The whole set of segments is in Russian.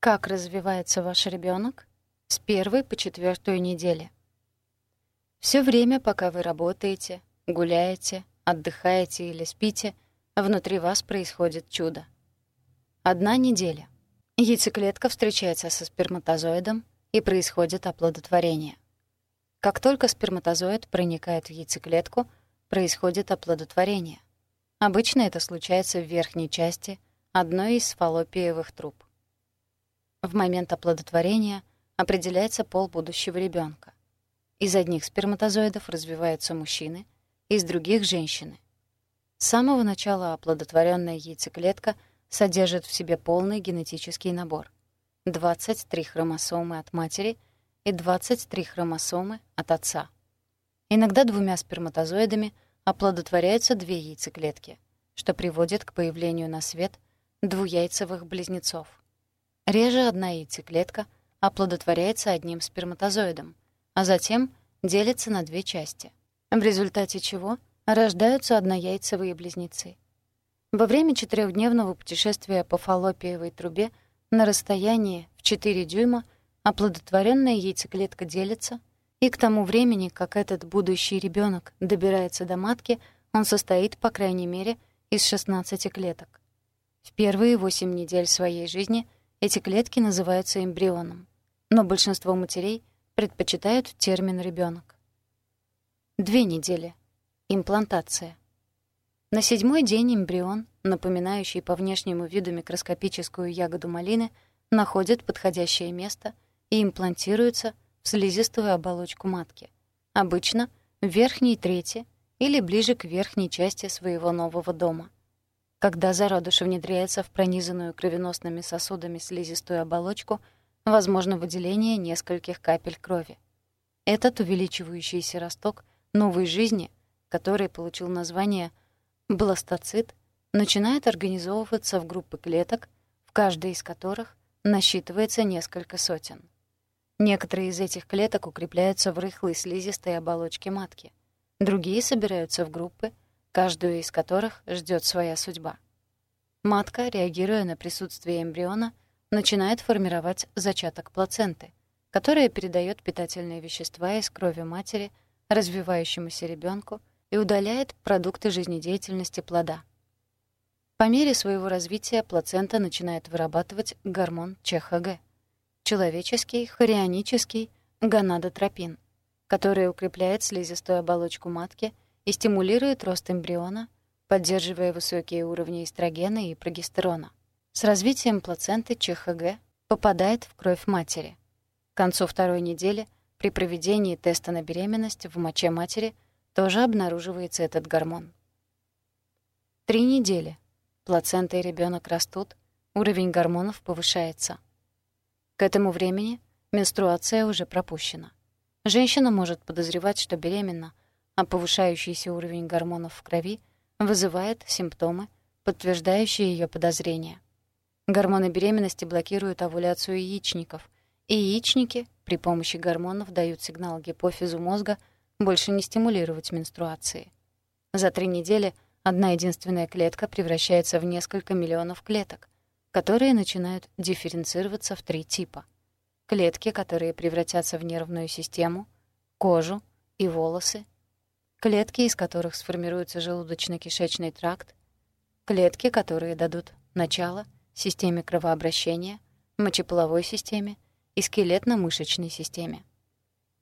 Как развивается ваш ребенок? С первой по четвертую недели. Все время, пока вы работаете, гуляете, отдыхаете или спите, внутри вас происходит чудо. Одна неделя. Яйцеклетка встречается со сперматозоидом, и происходит оплодотворение. Как только сперматозоид проникает в яйцеклетку, происходит оплодотворение. Обычно это случается в верхней части одной из фаллопиевых труб. В момент оплодотворения определяется пол будущего ребенка. Из одних сперматозоидов развиваются мужчины, из других — женщины. С самого начала оплодотворенная яйцеклетка содержит в себе полный генетический набор. 23 хромосомы от матери и 23 хромосомы от отца. Иногда двумя сперматозоидами оплодотворяются две яйцеклетки, что приводит к появлению на свет двуяйцевых близнецов. Реже одна яйцеклетка оплодотворяется одним сперматозоидом, а затем делится на две части, в результате чего рождаются однояйцевые близнецы. Во время четырехдневного путешествия по фаллопиевой трубе на расстоянии в 4 дюйма оплодотворенная яйцеклетка делится, и к тому времени, как этот будущий ребенок добирается до матки, он состоит, по крайней мере, из 16 клеток. В первые 8 недель своей жизни – эти клетки называются эмбрионом, но большинство матерей предпочитают термин «ребенок». Две недели. Имплантация. На седьмой день эмбрион, напоминающий по внешнему виду микроскопическую ягоду малины, находит подходящее место и имплантируется в слизистую оболочку матки, обычно в верхней трети или ближе к верхней части своего нового дома — когда зародыш внедряется в пронизанную кровеносными сосудами слизистую оболочку, возможно выделение нескольких капель крови. Этот увеличивающийся росток новой жизни, который получил название бластоцит, начинает организовываться в группы клеток, в каждой из которых насчитывается несколько сотен. Некоторые из этих клеток укрепляются в рыхлой слизистой оболочке матки. Другие собираются в группы, каждую из которых ждет своя судьба. Матка, реагируя на присутствие эмбриона, начинает формировать зачаток плаценты, которая передает питательные вещества из крови матери развивающемуся ребенку и удаляет продукты жизнедеятельности плода. По мере своего развития плацента начинает вырабатывать гормон ЧХГ — человеческий хорионический гонадотропин, который укрепляет слизистую оболочку матки — и стимулирует рост эмбриона, поддерживая высокие уровни эстрогена и прогестерона. С развитием плаценты ЧХГ попадает в кровь матери. К концу второй недели при проведении теста на беременность в моче матери тоже обнаруживается этот гормон. Три недели. Плацента и ребенок растут, уровень гормонов повышается. К этому времени менструация уже пропущена. Женщина может подозревать, что беременна, а повышающийся уровень гормонов в крови вызывает симптомы, подтверждающие ее подозрения. Гормоны беременности блокируют овуляцию яичников, и яичники при помощи гормонов дают сигнал гипофизу мозга больше не стимулировать менструации. За три недели одна единственная клетка превращается в несколько миллионов клеток, которые начинают дифференцироваться в три типа. Клетки, которые превратятся в нервную систему, кожу и волосы, клетки, из которых сформируется желудочно-кишечный тракт, клетки, которые дадут начало системе кровообращения, мочеполовой системе и скелетно-мышечной системе.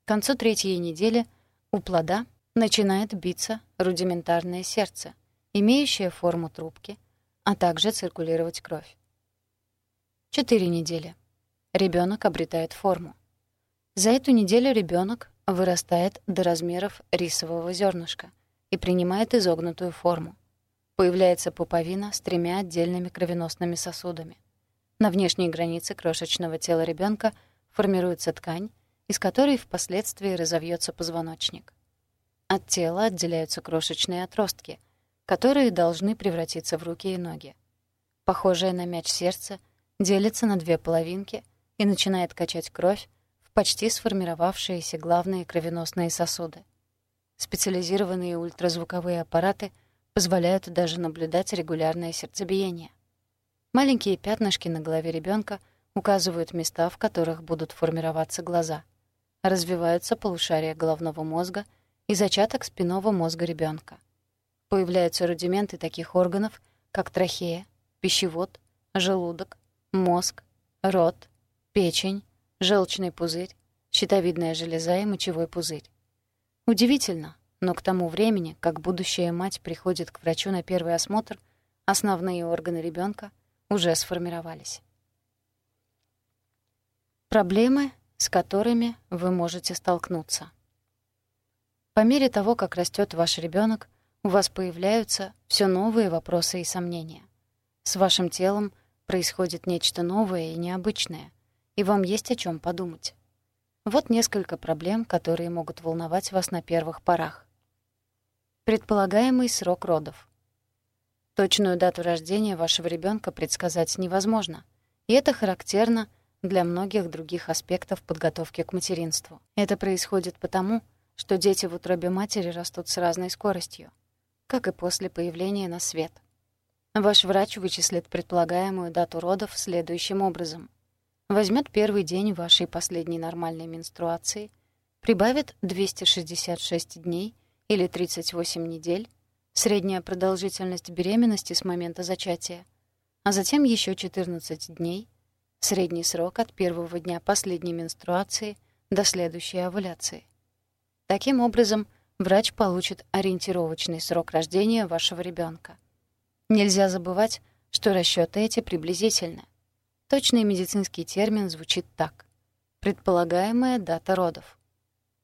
К концу третьей недели у плода начинает биться рудиментарное сердце, имеющее форму трубки, а также циркулировать кровь. Четыре недели. Ребенок обретает форму. За эту неделю ребенок вырастает до размеров рисового зернышка и принимает изогнутую форму. Появляется пуповина с тремя отдельными кровеносными сосудами. На внешней границе крошечного тела ребенка формируется ткань, из которой впоследствии разовьется позвоночник. От тела отделяются крошечные отростки, которые должны превратиться в руки и ноги. Похожее на мяч сердце делится на две половинки и начинает качать кровь, почти сформировавшиеся главные кровеносные сосуды. Специализированные ультразвуковые аппараты позволяют даже наблюдать регулярное сердцебиение. Маленькие пятнышки на голове ребенка указывают места, в которых будут формироваться глаза. Развиваются полушария головного мозга и зачаток спинного мозга ребенка. Появляются рудименты таких органов, как трахея, пищевод, желудок, мозг, рот, печень, желчный пузырь, щитовидная железа и мочевой пузырь. Удивительно, но к тому времени, как будущая мать приходит к врачу на первый осмотр, основные органы ребенка уже сформировались. Проблемы, с которыми вы можете столкнуться. По мере того, как растет ваш ребенок, у вас появляются все новые вопросы и сомнения. С вашим телом происходит нечто новое и необычное, и вам есть о чем подумать. Вот несколько проблем, которые могут волновать вас на первых порах. Предполагаемый срок родов. Точную дату рождения вашего ребенка предсказать невозможно, и это характерно для многих других аспектов подготовки к материнству. Это происходит потому, что дети в утробе матери растут с разной скоростью, как и после появления на свет. Ваш врач вычислит предполагаемую дату родов следующим образом. Возьмет первый день вашей последней нормальной менструации, прибавит 266 дней или 38 недель, средняя продолжительность беременности с момента зачатия, а затем еще 14 дней, средний срок от первого дня последней менструации до следующей овуляции. Таким образом, врач получит ориентировочный срок рождения вашего ребенка. Нельзя забывать, что расчеты эти приблизительны. Точный медицинский термин звучит так. Предполагаемая дата родов.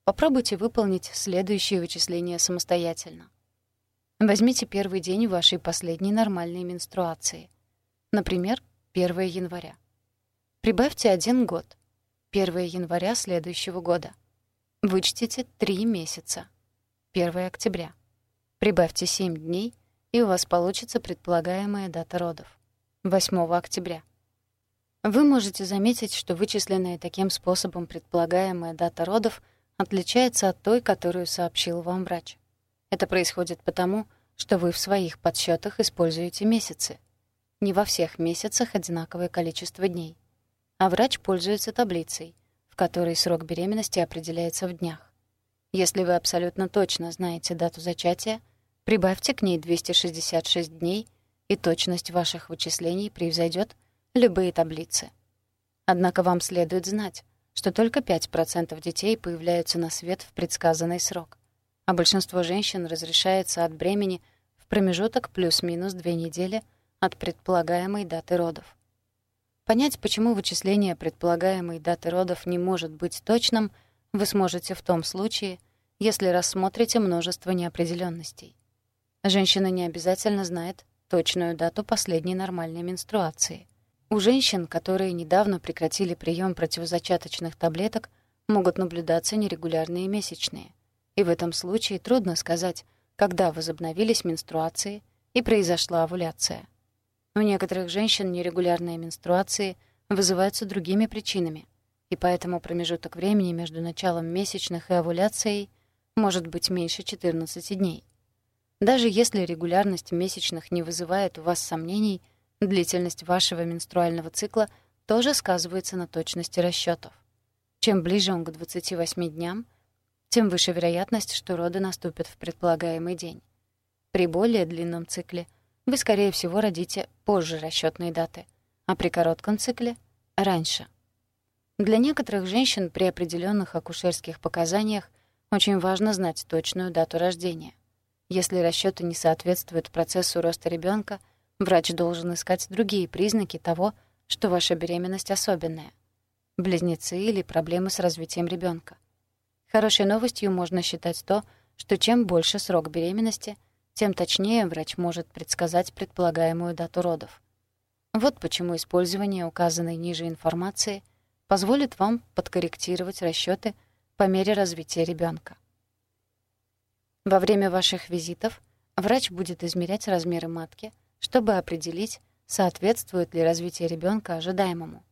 Попробуйте выполнить следующие вычисления самостоятельно. Возьмите первый день вашей последней нормальной менструации. Например, 1 января. Прибавьте один год. 1 января следующего года. Вычтите 3 месяца. 1 октября. Прибавьте 7 дней, и у вас получится предполагаемая дата родов. 8 октября. Вы можете заметить, что вычисленная таким способом предполагаемая дата родов — отличается от той, которую сообщил вам врач. Это происходит потому, что вы в своих подсчетах используете месяцы. Не во всех месяцах одинаковое количество дней. А врач пользуется таблицей, в которой срок беременности определяется в днях. Если вы абсолютно точно знаете дату зачатия, прибавьте к ней 266 дней, и точность ваших вычислений превзойдет любые таблицы. Однако вам следует знать, что только 5% детей появляются на свет в предсказанный срок, а большинство женщин разрешается от бремени в промежуток плюс-минус две недели от предполагаемой даты родов. Понять, почему вычисление предполагаемой даты родов не может быть точным, вы сможете в том случае, если рассмотрите множество неопределенностей. Женщина не обязательно знает точную дату последней нормальной менструации — у женщин, которые недавно прекратили прием противозачаточных таблеток, могут наблюдаться нерегулярные месячные. И в этом случае трудно сказать, когда возобновились менструации и произошла овуляция. У некоторых женщин нерегулярные менструации вызываются другими причинами, и поэтому промежуток времени между началом месячных и овуляцией может быть меньше 14 дней. Даже если регулярность месячных не вызывает у вас сомнений – Длительность вашего менструального цикла тоже сказывается на точности расчетов. Чем ближе он к 28 дням, тем выше вероятность, что роды наступят в предполагаемый день. При более длинном цикле вы, скорее всего, родите позже расчетной даты, а при коротком цикле — раньше. Для некоторых женщин при определенных акушерских показаниях очень важно знать точную дату рождения. Если расчеты не соответствуют процессу роста ребенка — Врач должен искать другие признаки того, что ваша беременность особенная. Близнецы или проблемы с развитием ребенка. Хорошей новостью можно считать то, что чем больше срок беременности, тем точнее врач может предсказать предполагаемую дату родов. Вот почему использование указанной ниже информации позволит вам подкорректировать расчеты по мере развития ребенка. Во время ваших визитов врач будет измерять размеры матки — чтобы определить, соответствует ли развитие ребенка ожидаемому.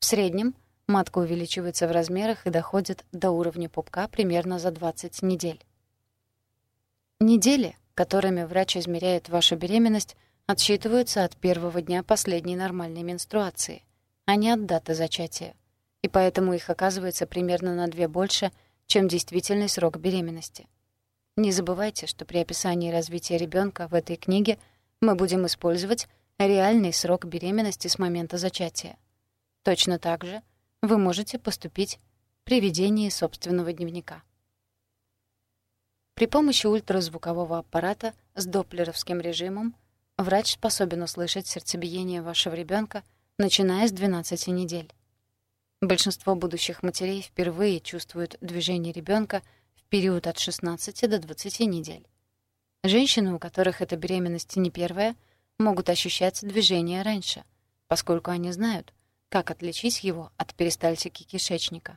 В среднем матка увеличивается в размерах и доходит до уровня пупка примерно за 20 недель. Недели, которыми врач измеряет вашу беременность, отсчитываются от первого дня последней нормальной менструации, а не от даты зачатия. И поэтому их оказывается примерно на две больше, чем действительный срок беременности. Не забывайте, что при описании развития ребенка в этой книге мы будем использовать реальный срок беременности с момента зачатия. Точно так же вы можете поступить при ведении собственного дневника. При помощи ультразвукового аппарата с доплеровским режимом врач способен услышать сердцебиение вашего ребенка, начиная с 12 недель. Большинство будущих матерей впервые чувствуют движение ребенка в период от 16 до 20 недель. Женщины, у которых эта беременность не первая, могут ощущать движение раньше, поскольку они знают, как отличить его от перистальтики кишечника.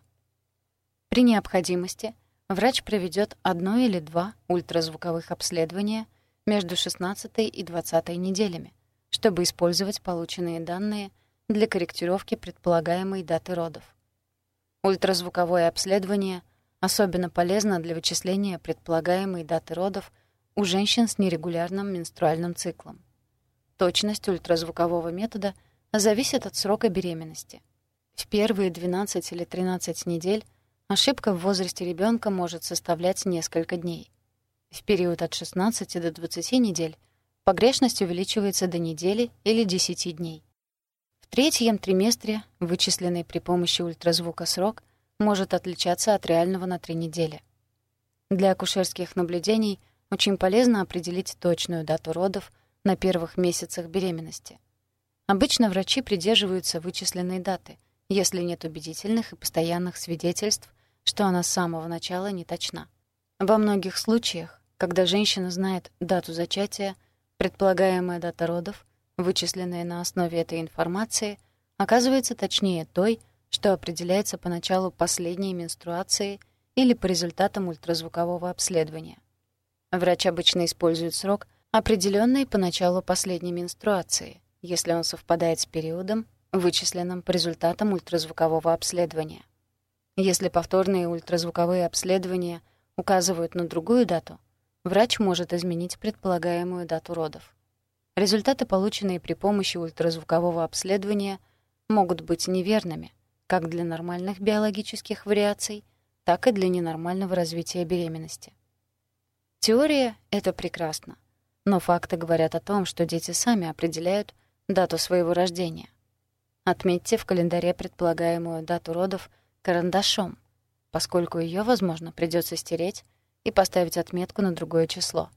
При необходимости врач проведет одно или два ультразвуковых обследования между 16 и 20 неделями, чтобы использовать полученные данные для корректировки предполагаемой даты родов. Ультразвуковое обследование особенно полезно для вычисления предполагаемой даты родов у женщин с нерегулярным менструальным циклом. Точность ультразвукового метода зависит от срока беременности. В первые 12 или 13 недель ошибка в возрасте ребенка может составлять несколько дней. В период от 16 до 20 недель погрешность увеличивается до недели или 10 дней. В третьем триместре вычисленный при помощи ультразвука срок может отличаться от реального на 3 недели. Для акушерских наблюдений очень полезно определить точную дату родов на первых месяцах беременности. Обычно врачи придерживаются вычисленной даты, если нет убедительных и постоянных свидетельств, что она с самого начала не точна. Во многих случаях когда женщина знает дату зачатия, предполагаемая дата родов, вычисленная на основе этой информации, оказывается точнее той, что определяется по началу последней менструации или по результатам ультразвукового обследования. Врач обычно использует срок, определенный по началу последней менструации, если он совпадает с периодом, вычисленным по результатам ультразвукового обследования. Если повторные ультразвуковые обследования указывают на другую дату, врач может изменить предполагаемую дату родов. Результаты, полученные при помощи ультразвукового обследования, могут быть неверными как для нормальных биологических вариаций, так и для ненормального развития беременности. Теория — это прекрасно, но факты говорят о том, что дети сами определяют дату своего рождения. Отметьте в календаре предполагаемую дату родов карандашом, поскольку ее, возможно, придется стереть и поставить отметку на другое число.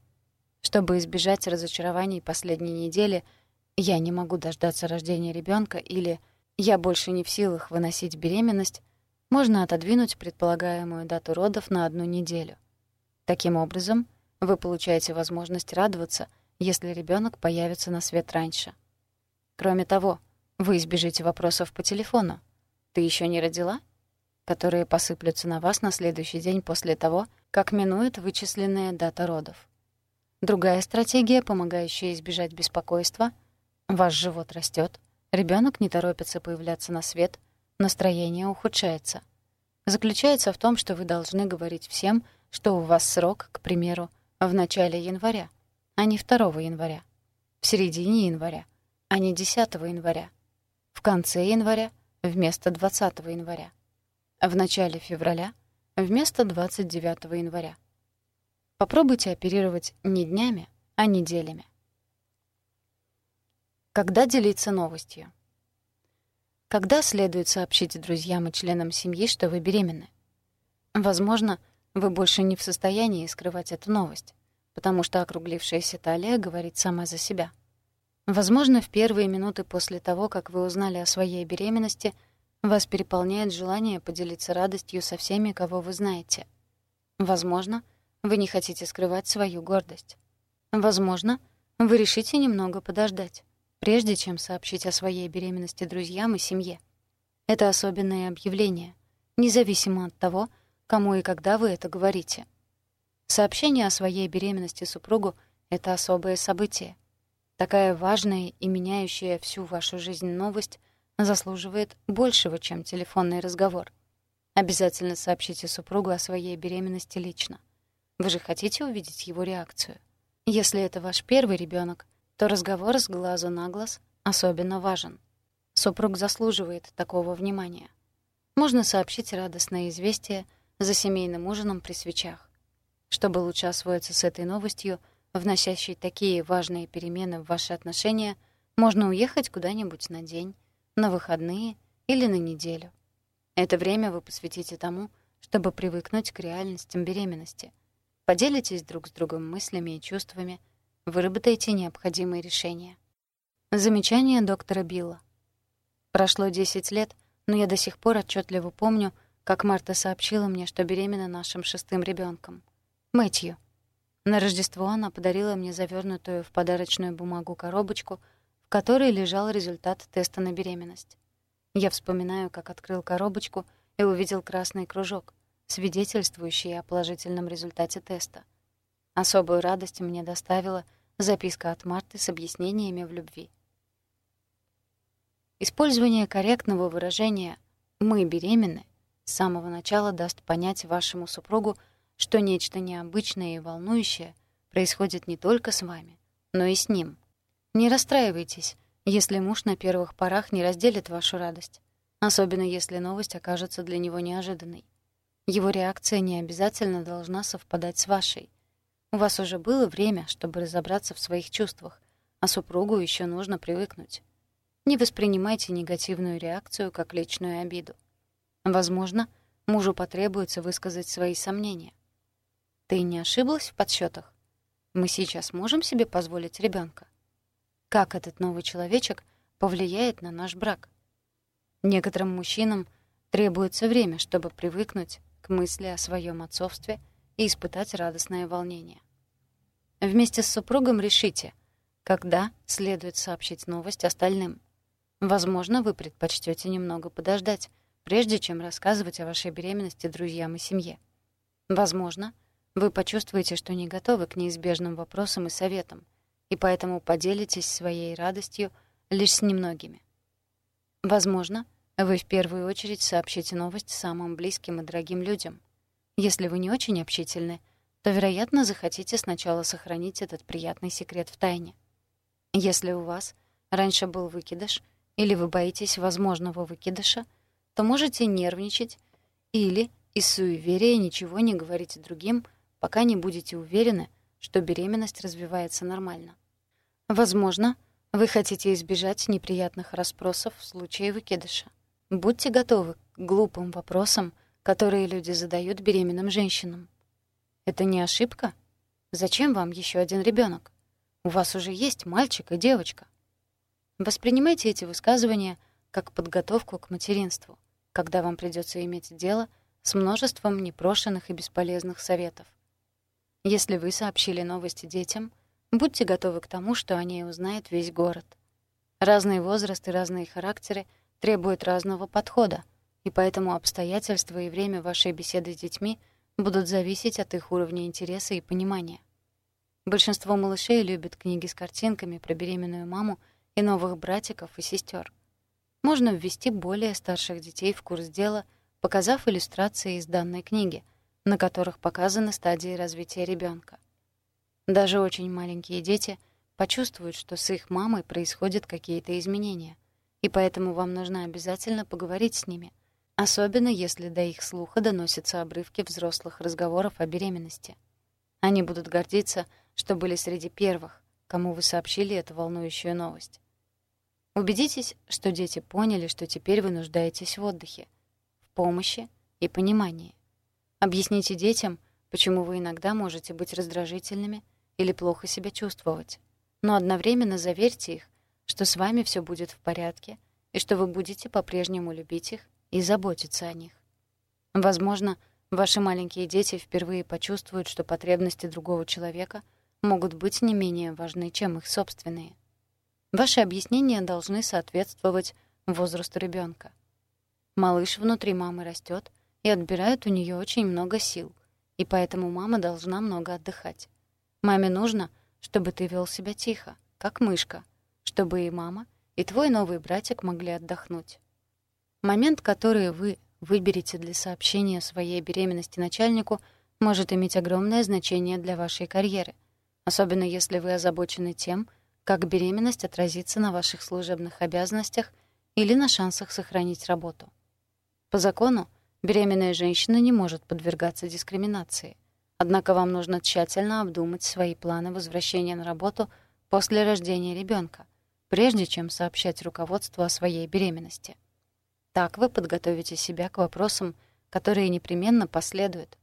Чтобы избежать разочарований последней недели, я не могу дождаться рождения ребенка или я больше не в силах выносить беременность, можно отодвинуть предполагаемую дату родов на одну неделю. Таким образом, вы получаете возможность радоваться, если ребенок появится на свет раньше. Кроме того, вы избежите вопросов по телефону. «Ты еще не родила?» которые посыплются на вас на следующий день после того, как минует вычисленная дата родов. Другая стратегия, помогающая избежать беспокойства — ваш живот растет, ребенок не торопится появляться на свет, настроение ухудшается. Заключается в том, что вы должны говорить всем, что у вас срок, к примеру, в начале января, а не 2 января, в середине января, а не 10 января, в конце января вместо 20 января, в начале февраля вместо 29 января. Попробуйте оперировать не днями, а неделями. Когда делиться новостью? Когда следует сообщить друзьям и членам семьи, что вы беременны? Возможно, вы больше не в состоянии скрывать эту новость, потому что округлившаяся талия говорит сама за себя. Возможно, в первые минуты после того, как вы узнали о своей беременности – вас переполняет желание поделиться радостью со всеми, кого вы знаете. Возможно, вы не хотите скрывать свою гордость. Возможно, вы решите немного подождать, прежде чем сообщить о своей беременности друзьям и семье. Это особенное объявление, независимо от того, кому и когда вы это говорите. Сообщение о своей беременности супругу — это особое событие. Такая важная и меняющая всю вашу жизнь новость заслуживает большего, чем телефонный разговор. Обязательно сообщите супругу о своей беременности лично. Вы же хотите увидеть его реакцию. Если это ваш первый ребенок, то разговор с глазу на глаз особенно важен. Супруг заслуживает такого внимания. Можно сообщить радостное известие за семейным ужином при свечах. Чтобы лучше освоиться с этой новостью, вносящей такие важные перемены в ваши отношения, можно уехать куда-нибудь на день, на выходные или на неделю. Это время вы посвятите тому, чтобы привыкнуть к реальностям беременности. Поделитесь друг с другом мыслями и чувствами, выработайте необходимые решения. Замечание доктора Билла. Прошло 10 лет, но я до сих пор отчетливо помню, как Марта сообщила мне, что беременна нашим шестым ребенком. Мэтью. На Рождество она подарила мне завернутую в подарочную бумагу коробочку, в которой лежал результат теста на беременность. Я вспоминаю, как открыл коробочку и увидел красный кружок, свидетельствующий о положительном результате теста. Особую радость мне доставила записка от Марты с объяснениями в любви. Использование корректного выражения «мы беременны» с самого начала даст понять вашему супругу, что нечто необычное и волнующее происходит не только с вами, но и с ним. Не расстраивайтесь, если муж на первых порах не разделит вашу радость, особенно если новость окажется для него неожиданной. Его реакция не обязательно должна совпадать с вашей. У вас уже было время, чтобы разобраться в своих чувствах, а супругу еще нужно привыкнуть. Не воспринимайте негативную реакцию как личную обиду. Возможно, мужу потребуется высказать свои сомнения. Ты не ошиблась в подсчетах? Мы сейчас можем себе позволить ребенка? Как этот новый человечек повлияет на наш брак? Некоторым мужчинам требуется время, чтобы привыкнуть к мысли о своем отцовстве и испытать радостное волнение. Вместе с супругом решите, когда следует сообщить новость остальным. Возможно, вы предпочтете немного подождать, прежде чем рассказывать о вашей беременности друзьям и семье. Возможно, вы почувствуете, что не готовы к неизбежным вопросам и советам, и поэтому поделитесь своей радостью лишь с немногими. Возможно, вы в первую очередь сообщите новость самым близким и дорогим людям. Если вы не очень общительны, то, вероятно, захотите сначала сохранить этот приятный секрет в тайне. Если у вас раньше был выкидыш, или вы боитесь возможного выкидыша, то можете нервничать или из суеверия ничего не говорить другим — пока не будете уверены, что беременность развивается нормально. Возможно, вы хотите избежать неприятных расспросов в случае выкидыша. Будьте готовы к глупым вопросам, которые люди задают беременным женщинам. Это не ошибка? Зачем вам еще один ребенок? У вас уже есть мальчик и девочка. Воспринимайте эти высказывания как подготовку к материнству, когда вам придется иметь дело с множеством непрошенных и бесполезных советов. Если вы сообщили новости детям, будьте готовы к тому, что о ней узнает весь город. Разный возраст и разные характеры требуют разного подхода, и поэтому обстоятельства и время вашей беседы с детьми будут зависеть от их уровня интереса и понимания. Большинство малышей любят книги с картинками про беременную маму и новых братиков и сестер. Можно ввести более старших детей в курс дела, показав иллюстрации из данной книги — на которых показаны стадии развития ребенка. Даже очень маленькие дети почувствуют, что с их мамой происходят какие-то изменения, и поэтому вам нужно обязательно поговорить с ними, особенно если до их слуха доносятся обрывки взрослых разговоров о беременности. Они будут гордиться, что были среди первых, кому вы сообщили эту волнующую новость. Убедитесь, что дети поняли, что теперь вы нуждаетесь в отдыхе, в помощи и понимании. Объясните детям, почему вы иногда можете быть раздражительными или плохо себя чувствовать. Но одновременно заверьте их, что с вами все будет в порядке и что вы будете по-прежнему любить их и заботиться о них. Возможно, ваши маленькие дети впервые почувствуют, что потребности другого человека могут быть не менее важны, чем их собственные. Ваши объяснения должны соответствовать возрасту ребенка. Малыш внутри мамы растет, и отбирают у нее очень много сил, и поэтому мама должна много отдыхать. Маме нужно, чтобы ты вел себя тихо, как мышка, чтобы и мама, и твой новый братик могли отдохнуть. Момент, который вы выберете для сообщения своей беременности начальнику, может иметь огромное значение для вашей карьеры, особенно если вы озабочены тем, как беременность отразится на ваших служебных обязанностях или на шансах сохранить работу. По закону, беременная женщина не может подвергаться дискриминации. Однако вам нужно тщательно обдумать свои планы возвращения на работу после рождения ребенка, прежде чем сообщать руководству о своей беременности. Так вы подготовите себя к вопросам, которые непременно последуют,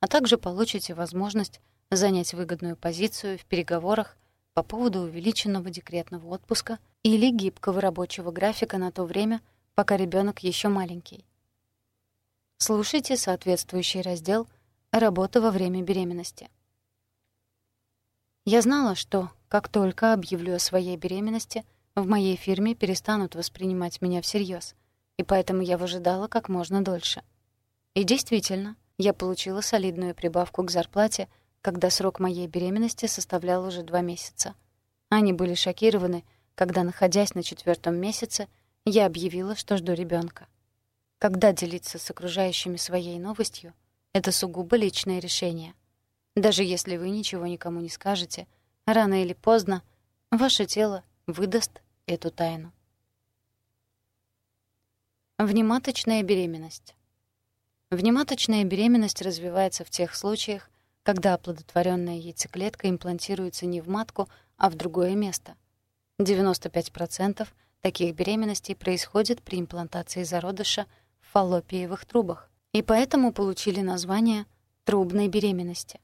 а также получите возможность занять выгодную позицию в переговорах по поводу увеличенного декретного отпуска или гибкого рабочего графика на то время, пока ребенок еще маленький. Слушайте соответствующий раздел «Работа во время беременности». Я знала, что, как только объявлю о своей беременности, в моей фирме перестанут воспринимать меня всерьез, и поэтому я выжидала как можно дольше. И действительно, я получила солидную прибавку к зарплате, когда срок моей беременности составлял уже два месяца. Они были шокированы, когда, находясь на четвертом месяце, я объявила, что жду ребенка. Когда делиться с окружающими своей новостью — это сугубо личное решение. Даже если вы ничего никому не скажете, рано или поздно ваше тело выдаст эту тайну. Внематочная беременность. Внематочная беременность развивается в тех случаях, когда оплодотворенная яйцеклетка имплантируется не в матку, а в другое место. 95% таких беременностей происходит при имплантации зародыша в фаллопиевых трубах, и поэтому получили название трубной беременности.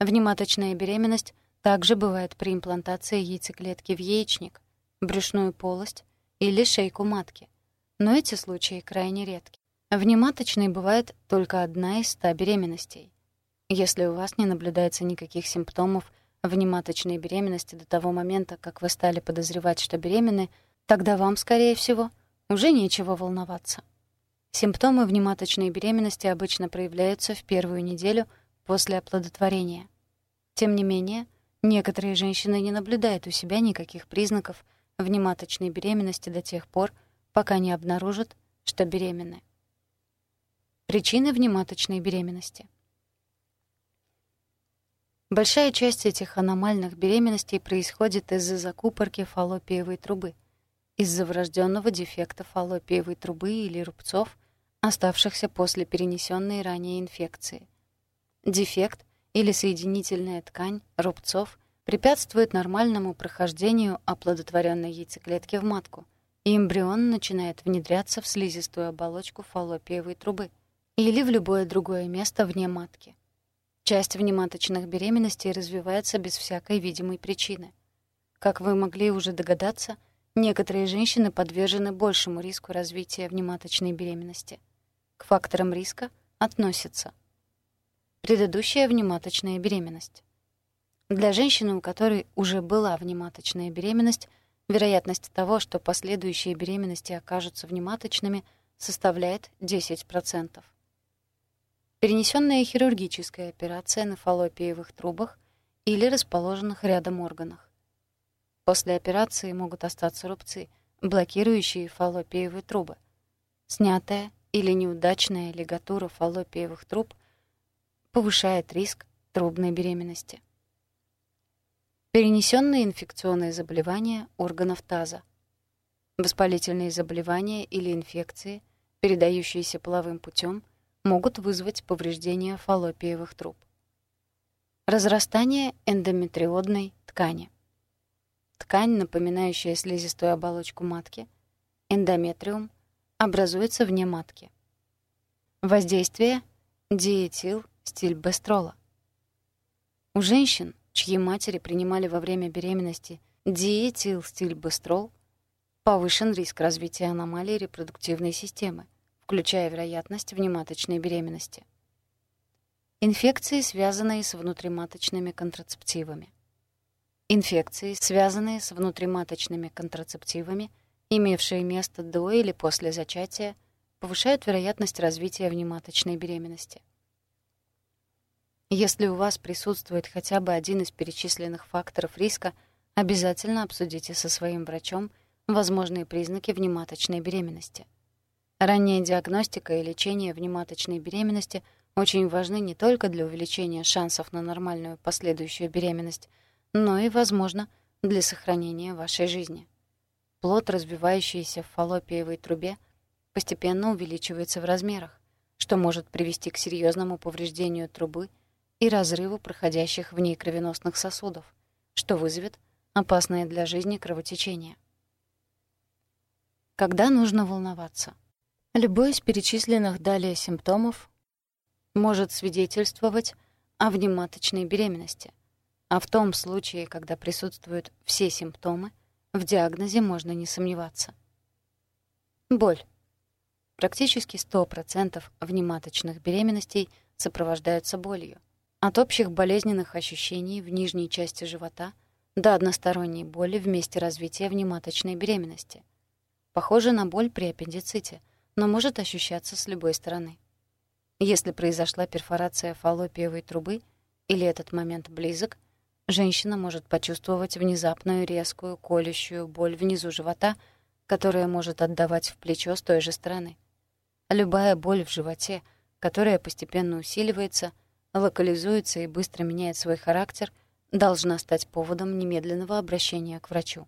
Внематочная беременность также бывает при имплантации яйцеклетки в яичник, брюшную полость или шейку матки, но эти случаи крайне редки. Внематочной бывает только одна из ста беременностей. Если у вас не наблюдается никаких симптомов внематочной беременности до того момента, как вы стали подозревать, что беременны, тогда вам, скорее всего, уже нечего волноваться. Симптомы внематочной беременности обычно проявляются в первую неделю после оплодотворения. Тем не менее, некоторые женщины не наблюдают у себя никаких признаков внематочной беременности до тех пор, пока не обнаружат, что беременны. Причины внематочной беременности. Большая часть этих аномальных беременностей происходит из-за закупорки фаллопиевой трубы, из-за врожденного дефекта фаллопиевой трубы или рубцов, оставшихся после перенесенной ранее инфекции. Дефект или соединительная ткань рубцов препятствует нормальному прохождению оплодотворенной яйцеклетки в матку, и эмбрион начинает внедряться в слизистую оболочку фаллопиевой трубы — или в любое другое место вне матки. Часть внематочных беременностей развивается без всякой видимой причины. Как вы могли уже догадаться, некоторые женщины подвержены большему риску развития внематочной беременности. К факторам риска относятся предыдущая внематочная беременность. Для женщины, у которой уже была внематочная беременность, вероятность того, что последующие беременности окажутся внематочными, составляет 10% перенесенная хирургическая операция на фаллопиевых трубах или расположенных рядом органах. После операции могут остаться рубцы, блокирующие фаллопиевые трубы. Снятая или неудачная лигатура фаллопиевых труб повышает риск трубной беременности. Перенесенные инфекционные заболевания органов таза. Воспалительные заболевания или инфекции, передающиеся половым путем – могут вызвать повреждение фаллопиевых труб. Разрастание эндометриодной ткани. Ткань, напоминающая слизистую оболочку матки, эндометриум, образуется вне матки. Воздействие диэтилстильбестрола. У женщин, чьи матери принимали во время беременности диэтилстильбестрол, повышен риск развития аномалий репродуктивной системы, включая вероятность внематочной беременности. Инфекции, связанные с внутриматочными контрацептивами. Инфекции, связанные с внутриматочными контрацептивами, имевшие место до или после зачатия, повышают вероятность развития внематочной беременности. Если у вас присутствует хотя бы один из перечисленных факторов риска, обязательно обсудите со своим врачом возможные признаки внематочной беременности. Ранняя диагностика и лечение внематочной беременности очень важны не только для увеличения шансов на нормальную последующую беременность, но и, возможно, для сохранения вашей жизни. плод, развивающийся в фаллопиевой трубе, постепенно увеличивается в размерах, что может привести к серьезному повреждению трубы и разрыву проходящих в ней кровеносных сосудов, что вызовет опасное для жизни кровотечение. Когда нужно волноваться? Любой из перечисленных далее симптомов может свидетельствовать о внематочной беременности, а в том случае, когда присутствуют все симптомы, в диагнозе можно не сомневаться. Боль. Практически 100% внематочных беременностей сопровождаются болью. От общих болезненных ощущений в нижней части живота до односторонней боли в месте развития внематочной беременности. Похоже на боль при аппендиците — но может ощущаться с любой стороны. Если произошла перфорация фаллопиевой трубы или этот момент близок, женщина может почувствовать внезапную резкую колющую боль внизу живота, которая может отдавать в плечо с той же стороны. Любая боль в животе, которая постепенно усиливается, локализуется и быстро меняет свой характер, должна стать поводом немедленного обращения к врачу.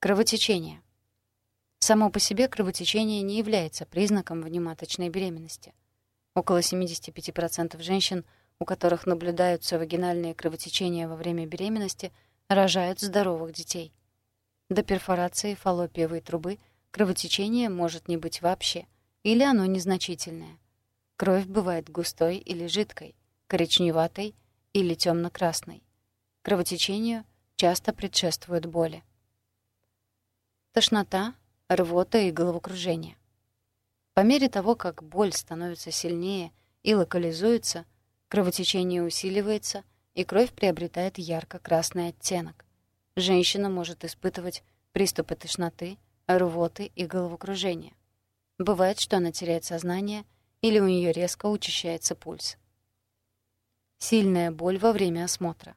Кровотечение. Само по себе кровотечение не является признаком внематочной беременности. Около 75% женщин, у которых наблюдаются вагинальные кровотечения во время беременности, рожают здоровых детей. До перфорации фаллопиевой трубы кровотечение может не быть вообще, или оно незначительное. Кровь бывает густой или жидкой, коричневатой или темно-красной. Кровотечению часто предшествуют боли. Тошнота, рвота и головокружение. По мере того, как боль становится сильнее и локализуется, кровотечение усиливается, и кровь приобретает ярко-красный оттенок. Женщина может испытывать приступы тошноты, рвоты и головокружения. Бывает, что она теряет сознание или у нее резко учащается пульс. Сильная боль во время осмотра.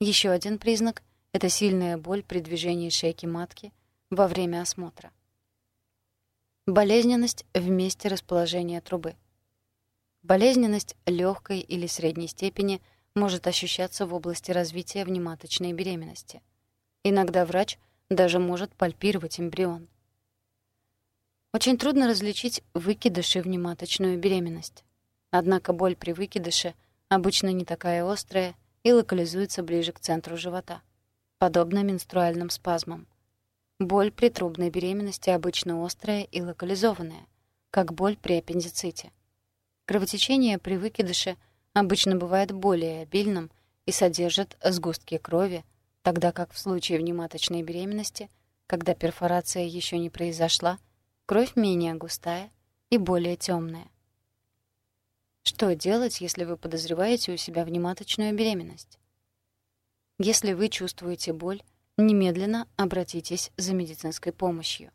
Еще один признак — это сильная боль при движении шейки матки во время осмотра. Болезненность в месте расположения трубы. Болезненность легкой или средней степени может ощущаться в области развития внематочной беременности. Иногда врач даже может пальпировать эмбрион. Очень трудно различить выкидыш и внематочную беременность. Однако боль при выкидыше обычно не такая острая и локализуется ближе к центру живота, подобно менструальным спазмам. Боль при трубной беременности обычно острая и локализованная, как боль при аппендиците. Кровотечение при выкидыше обычно бывает более обильным и содержит сгустки крови, тогда как в случае внематочной беременности, когда перфорация еще не произошла, кровь менее густая и более темная. Что делать, если вы подозреваете у себя внематочную беременность? Если вы чувствуете боль, немедленно обратитесь за медицинской помощью.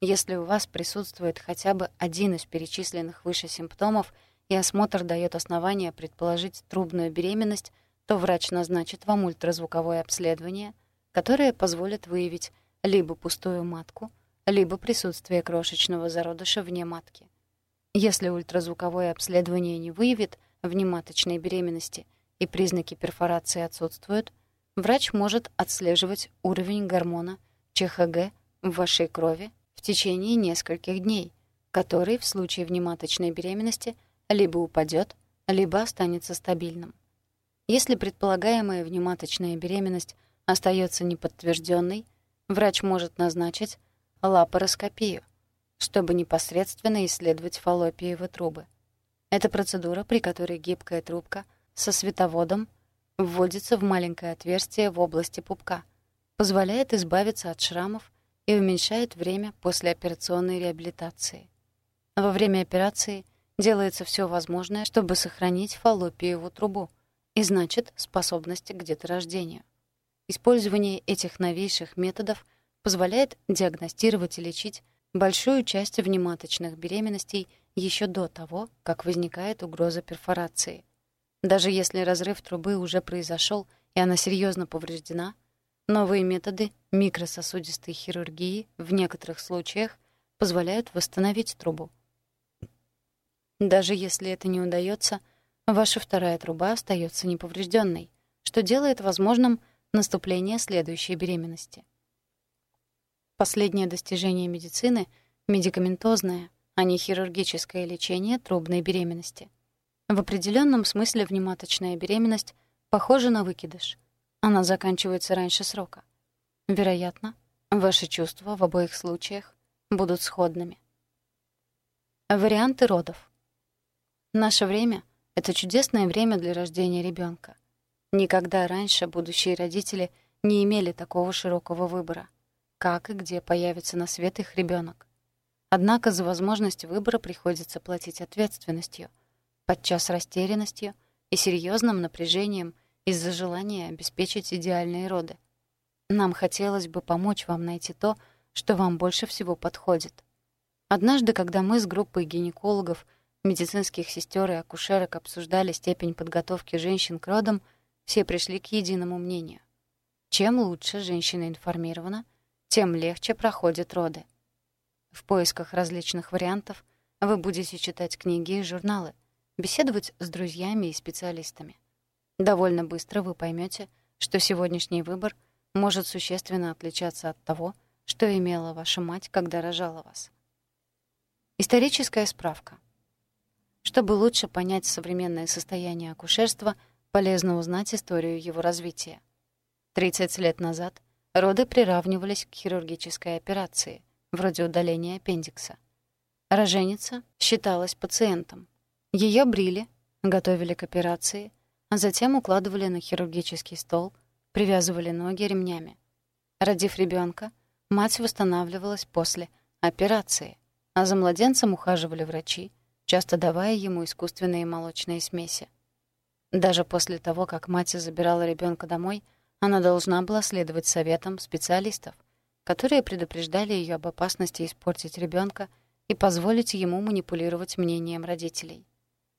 Если у вас присутствует хотя бы один из перечисленных выше симптомов и осмотр дает основания предположить трубную беременность, то врач назначит вам ультразвуковое обследование, которое позволит выявить либо пустую матку, либо присутствие крошечного зародыша вне матки. Если ультразвуковое обследование не выявит внематочной беременности и признаки перфорации отсутствуют, врач может отслеживать уровень гормона ЧХГ в вашей крови в течение нескольких дней, который в случае внематочной беременности либо упадет, либо останется стабильным. Если предполагаемая внематочная беременность остается неподтвержденной, врач может назначить лапароскопию, чтобы непосредственно исследовать фаллопиевы трубы. Это процедура, при которой гибкая трубка со световодом вводится в маленькое отверстие в области пупка, позволяет избавиться от шрамов и уменьшает время после операционной реабилитации. Во время операции делается все возможное, чтобы сохранить фаллопиеву трубу и, значит, способность к деторождению. Использование этих новейших методов позволяет диагностировать и лечить большую часть внематочных беременностей еще до того, как возникает угроза перфорации. Даже если разрыв трубы уже произошел и она серьезно повреждена, новые методы микрососудистой хирургии в некоторых случаях позволяют восстановить трубу. Даже если это не удается, ваша вторая труба остается неповрежденной, что делает возможным наступление следующей беременности. Последнее достижение медицины — медикаментозное, а не хирургическое лечение трубной беременности. В определенном смысле внематочная беременность похожа на выкидыш. Она заканчивается раньше срока. Вероятно, ваши чувства в обоих случаях будут сходными. Варианты родов. Наше время — это чудесное время для рождения ребенка. Никогда раньше будущие родители не имели такого широкого выбора, как и где появится на свет их ребенок. Однако за возможность выбора приходится платить ответственностью, подчас растерянностью и серьезным напряжением из-за желания обеспечить идеальные роды. Нам хотелось бы помочь вам найти то, что вам больше всего подходит. Однажды, когда мы с группой гинекологов, медицинских сестер и акушерок обсуждали степень подготовки женщин к родам, все пришли к единому мнению. Чем лучше женщина информирована, тем легче проходят роды. В поисках различных вариантов вы будете читать книги и журналы, беседовать с друзьями и специалистами. Довольно быстро вы поймете, что сегодняшний выбор может существенно отличаться от того, что имела ваша мать, когда рожала вас. Историческая справка. Чтобы лучше понять современное состояние акушерства, полезно узнать историю его развития. 30 лет назад роды приравнивались к хирургической операции, вроде удаления аппендикса. Роженица считалась пациентом. Ее брили, готовили к операции, а затем укладывали на хирургический стол, привязывали ноги ремнями. Родив ребенка, мать восстанавливалась после операции — а за младенцем ухаживали врачи, часто давая ему искусственные молочные смеси. Даже после того, как мать забирала ребенка домой, она должна была следовать советам специалистов, которые предупреждали ее об опасности испортить ребенка и позволить ему манипулировать мнением родителей.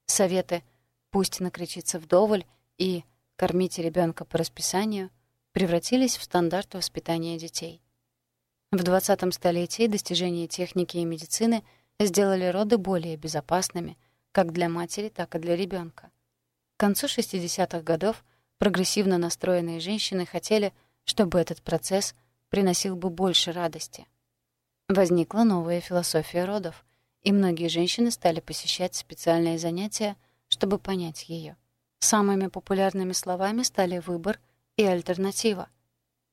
Советы «пусть накричится вдоволь» и «кормите ребенка по расписанию» превратились в стандарт воспитания детей. В 20 столетии достижения техники и медицины сделали роды более безопасными как для матери, так и для ребенка. К концу 60-х годов прогрессивно настроенные женщины хотели, чтобы этот процесс приносил бы больше радости. Возникла новая философия родов, и многие женщины стали посещать специальные занятия, чтобы понять ее. Самыми популярными словами стали «выбор» и «альтернатива».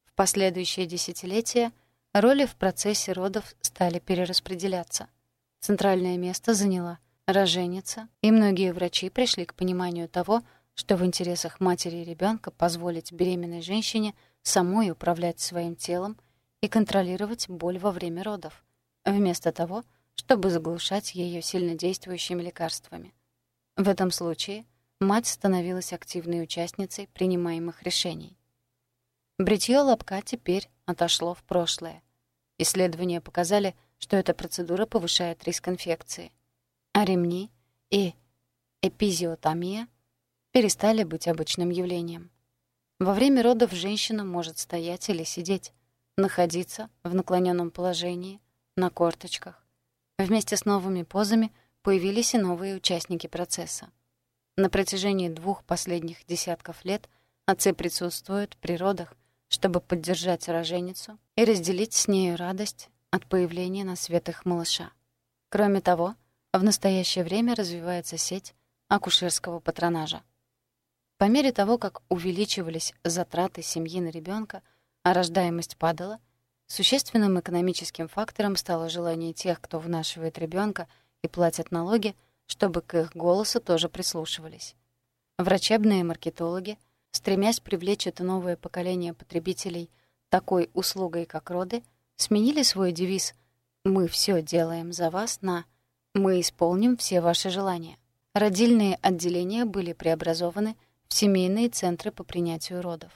В последующие десятилетия – Роли в процессе родов стали перераспределяться. Центральное место заняла роженица, и многие врачи пришли к пониманию того, что в интересах матери и ребенка позволить беременной женщине самой управлять своим телом и контролировать боль во время родов, вместо того, чтобы заглушать ее сильнодействующими лекарствами. В этом случае мать становилась активной участницей принимаемых решений. Бритье лобка теперь отошло в прошлое. Исследования показали, что эта процедура повышает риск инфекции. А ремни и эпизиотомия перестали быть обычным явлением. Во время родов женщина может стоять или сидеть, находиться в наклоненном положении, на корточках. Вместе с новыми позами появились и новые участники процесса. На протяжении двух последних десятков лет отцы присутствуют при родах, чтобы поддержать роженицу и разделить с нею радость от появления на свет их малыша. Кроме того, в настоящее время развивается сеть акушерского патронажа. По мере того, как увеличивались затраты семьи на ребенка, а рождаемость падала, существенным экономическим фактором стало желание тех, кто вынашивает ребенка и платят налоги, чтобы к их голосу тоже прислушивались. Врачебные маркетологи стремясь привлечь это новое поколение потребителей такой услугой, как роды, сменили свой девиз «Мы все делаем за вас» на «Мы исполним все ваши желания». Родильные отделения были преобразованы в семейные центры по принятию родов.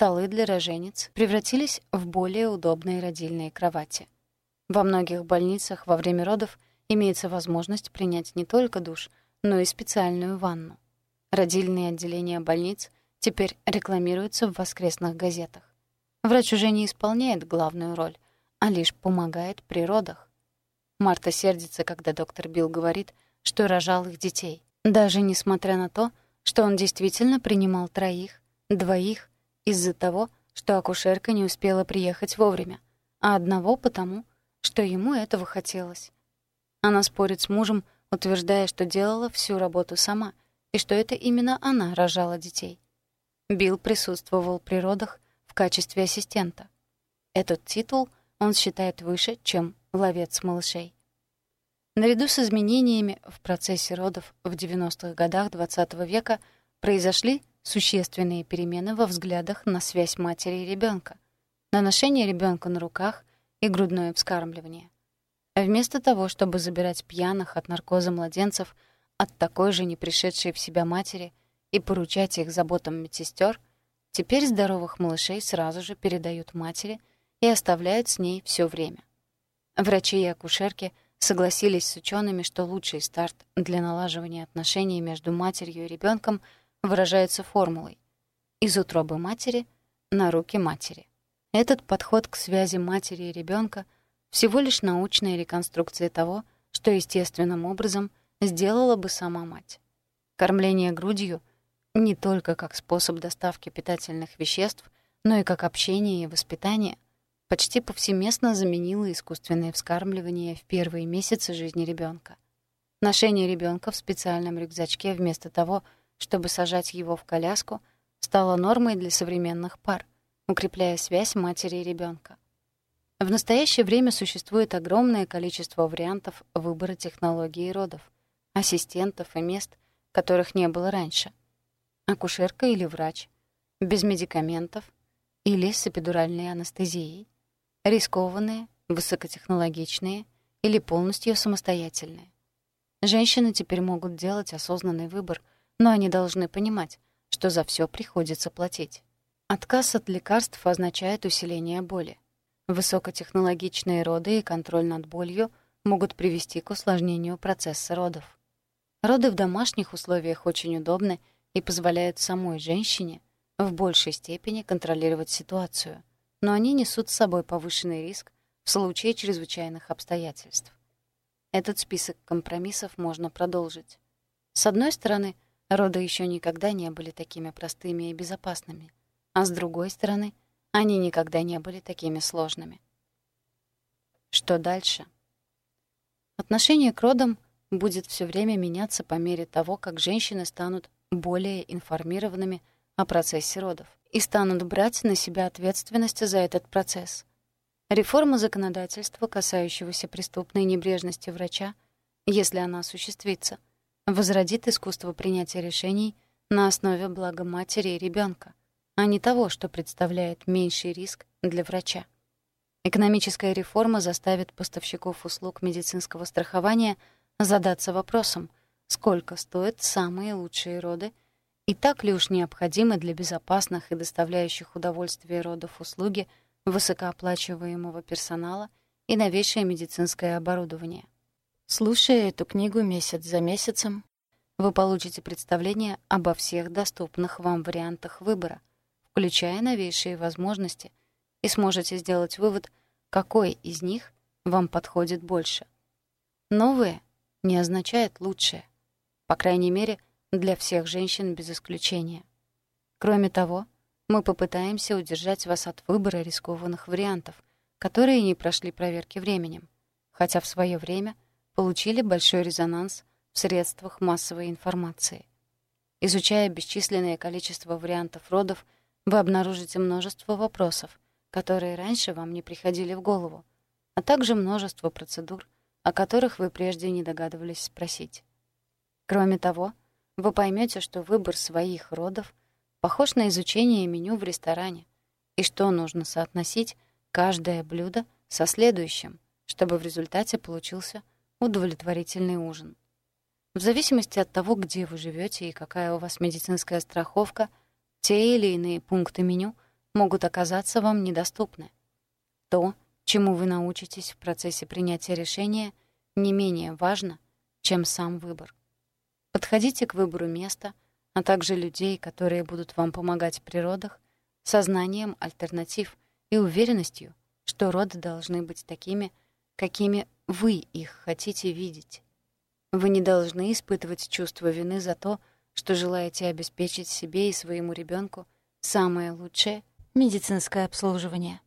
Столы для рожениц превратились в более удобные родильные кровати. Во многих больницах во время родов имеется возможность принять не только душ, но и специальную ванну. Родильные отделения больниц теперь рекламируется в воскресных газетах. Врач уже не исполняет главную роль, а лишь помогает при родах. Марта сердится, когда доктор Билл говорит, что рожал их детей, даже несмотря на то, что он действительно принимал троих, двоих, из-за того, что акушерка не успела приехать вовремя, а одного потому, что ему этого хотелось. Она спорит с мужем, утверждая, что делала всю работу сама, и что это именно она рожала детей. Билл присутствовал при родах в качестве ассистента. Этот титул он считает выше, чем ловец малышей. Наряду с изменениями в процессе родов в 90-х годах XX -го века произошли существенные перемены во взглядах на связь матери и ребенка, на ношение ребенка на руках и грудное вскармливание. Вместо того, чтобы забирать пьяных от наркоза младенцев от такой же не пришедшей в себя матери и поручать их заботам медсестер, теперь здоровых малышей сразу же передают матери и оставляют с ней все время. Врачи и акушерки согласились с учеными, что лучший старт для налаживания отношений между матерью и ребенком выражается формулой «из утробы матери на руки матери». Этот подход к связи матери и ребенка — всего лишь научная реконструкция того, что естественным образом сделала бы сама мать. Кормление грудью не только как способ доставки питательных веществ, но и как общение и воспитание почти повсеместно заменило искусственное вскармливание в первые месяцы жизни ребенка. Ношение ребенка в специальном рюкзачке вместо того, чтобы сажать его в коляску, стало нормой для современных пар, укрепляя связь матери и ребенка. В настоящее время существует огромное количество вариантов выбора технологии родов, ассистентов и мест, которых не было раньше. Акушерка или врач, без медикаментов или с эпидуральной анестезией, рискованные, высокотехнологичные или полностью самостоятельные. Женщины теперь могут делать осознанный выбор, но они должны понимать, что за все приходится платить. Отказ от лекарств означает усиление боли. Высокотехнологичные роды и контроль над болью могут привести к усложнению процесса родов. Роды в домашних условиях очень удобны и позволяют самой женщине в большей степени контролировать ситуацию, но они несут с собой повышенный риск в случае чрезвычайных обстоятельств. Этот список компромиссов можно продолжить. С одной стороны, роды еще никогда не были такими простыми и безопасными, а с другой стороны — они никогда не были такими сложными. Что дальше? Отношение к родам будет все время меняться по мере того, как женщины станут более информированными о процессе родов и станут брать на себя ответственность за этот процесс. Реформа законодательства, касающегося преступной небрежности врача, если она осуществится, возродит искусство принятия решений на основе блага матери и ребенка, а не того, что представляет меньший риск для врача. Экономическая реформа заставит поставщиков услуг медицинского страхования задаться вопросом, сколько стоят самые лучшие роды и так ли уж необходимы для безопасных и доставляющих удовольствие родов услуги высокооплачиваемого персонала и новейшее медицинское оборудование. Слушая эту книгу месяц за месяцем, вы получите представление обо всех доступных вам вариантах выбора — включая новейшие возможности, и сможете сделать вывод, какой из них вам подходит больше. Новое не означает лучшее, по крайней мере, для всех женщин без исключения. Кроме того, мы попытаемся удержать вас от выбора рискованных вариантов, которые не прошли проверки временем, хотя в свое время получили большой резонанс в средствах массовой информации. Изучая бесчисленное количество вариантов родов — вы обнаружите множество вопросов, которые раньше вам не приходили в голову, а также множество процедур, о которых вы прежде не догадывались спросить. Кроме того, вы поймете, что выбор своих родов похож на изучение меню в ресторане, и что нужно соотносить каждое блюдо со следующим, чтобы в результате получился удовлетворительный ужин. В зависимости от того, где вы живете и какая у вас медицинская страховка — те или иные пункты меню могут оказаться вам недоступны. То, чему вы научитесь в процессе принятия решения, не менее важно, чем сам выбор. Подходите к выбору места, а также людей, которые будут вам помогать при родах, сознанием альтернатив и уверенностью, что роды должны быть такими, какими вы их хотите видеть. Вы не должны испытывать чувство вины за то, что желаете обеспечить себе и своему ребенку самое лучшее медицинское обслуживание.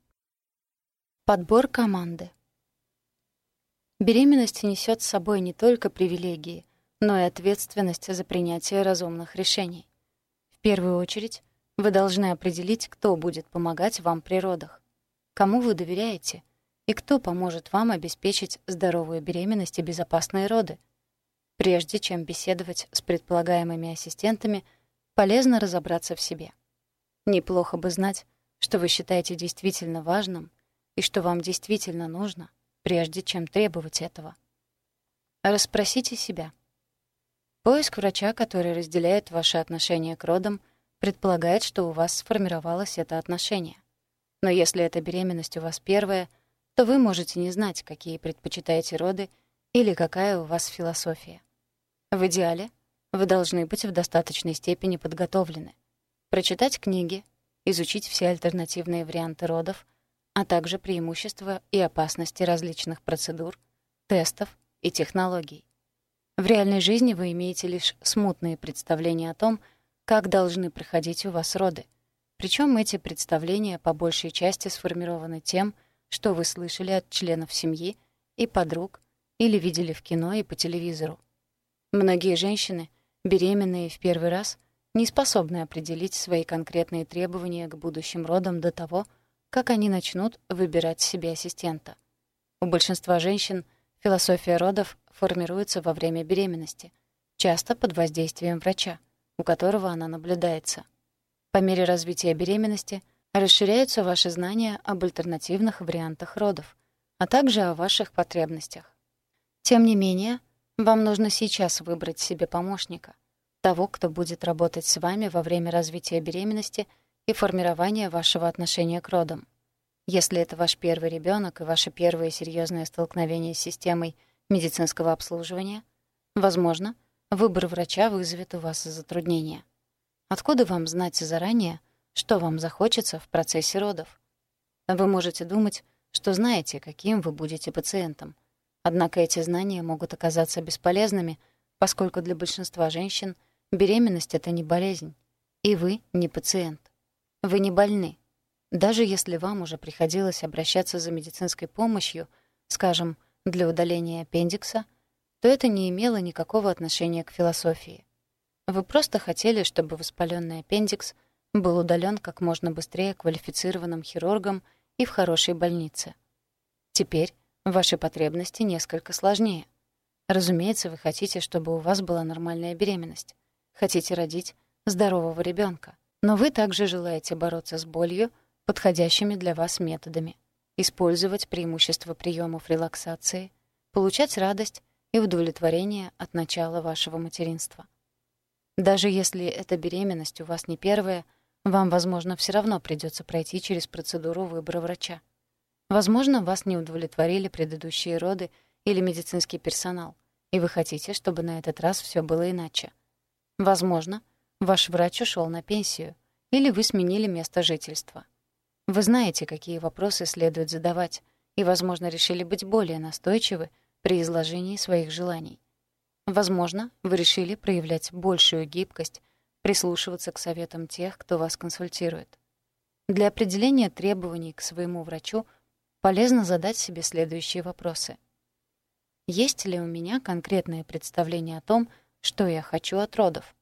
Подбор команды. Беременность несет с собой не только привилегии, но и ответственность за принятие разумных решений. В первую очередь, вы должны определить, кто будет помогать вам при родах, кому вы доверяете и кто поможет вам обеспечить здоровую беременность и безопасные роды. Прежде чем беседовать с предполагаемыми ассистентами, полезно разобраться в себе. Неплохо бы знать, что вы считаете действительно важным и что вам действительно нужно, прежде чем требовать этого. Расспросите себя. Поиск врача, который разделяет ваши отношения к родам, предполагает, что у вас сформировалось это отношение. Но если эта беременность у вас первая, то вы можете не знать, какие предпочитаете роды или какая у вас философия. В идеале вы должны быть в достаточной степени подготовлены, прочитать книги, изучить все альтернативные варианты родов, а также преимущества и опасности различных процедур, тестов и технологий. В реальной жизни вы имеете лишь смутные представления о том, как должны проходить у вас роды. Причем эти представления по большей части сформированы тем, что вы слышали от членов семьи и подруг или видели в кино и по телевизору. Многие женщины, беременные в первый раз, не способны определить свои конкретные требования к будущим родам до того, как они начнут выбирать себе ассистента. У большинства женщин философия родов формируется во время беременности, часто под воздействием врача, у которого она наблюдается. По мере развития беременности расширяются ваши знания об альтернативных вариантах родов, а также о ваших потребностях. Тем не менее, вам нужно сейчас выбрать себе помощника, того, кто будет работать с вами во время развития беременности и формирования вашего отношения к родам. Если это ваш первый ребенок и ваше первое серьезное столкновение с системой медицинского обслуживания, возможно, выбор врача вызовет у вас затруднения. Откуда вам знать заранее, что вам захочется в процессе родов? Вы можете думать, что знаете, каким вы будете пациентом, Однако эти знания могут оказаться бесполезными, поскольку для большинства женщин беременность — это не болезнь, и вы не пациент. Вы не больны. Даже если вам уже приходилось обращаться за медицинской помощью, скажем, для удаления аппендикса, то это не имело никакого отношения к философии. Вы просто хотели, чтобы воспаленный аппендикс был удален как можно быстрее квалифицированным хирургом и в хорошей больнице. Теперь Ваши потребности несколько сложнее. Разумеется, вы хотите, чтобы у вас была нормальная беременность. Хотите родить здорового ребенка. Но вы также желаете бороться с болью подходящими для вас методами, использовать преимущества приемов релаксации, получать радость и удовлетворение от начала вашего материнства. Даже если эта беременность у вас не первая, вам, возможно, все равно придется пройти через процедуру выбора врача. Возможно, вас не удовлетворили предыдущие роды или медицинский персонал, и вы хотите, чтобы на этот раз все было иначе. Возможно, ваш врач ушел на пенсию, или вы сменили место жительства. Вы знаете, какие вопросы следует задавать, и, возможно, решили быть более настойчивы при изложении своих желаний. Возможно, вы решили проявлять большую гибкость, прислушиваться к советам тех, кто вас консультирует. Для определения требований к своему врачу полезно задать себе следующие вопросы. Есть ли у меня конкретное представление о том, что я хочу от родов?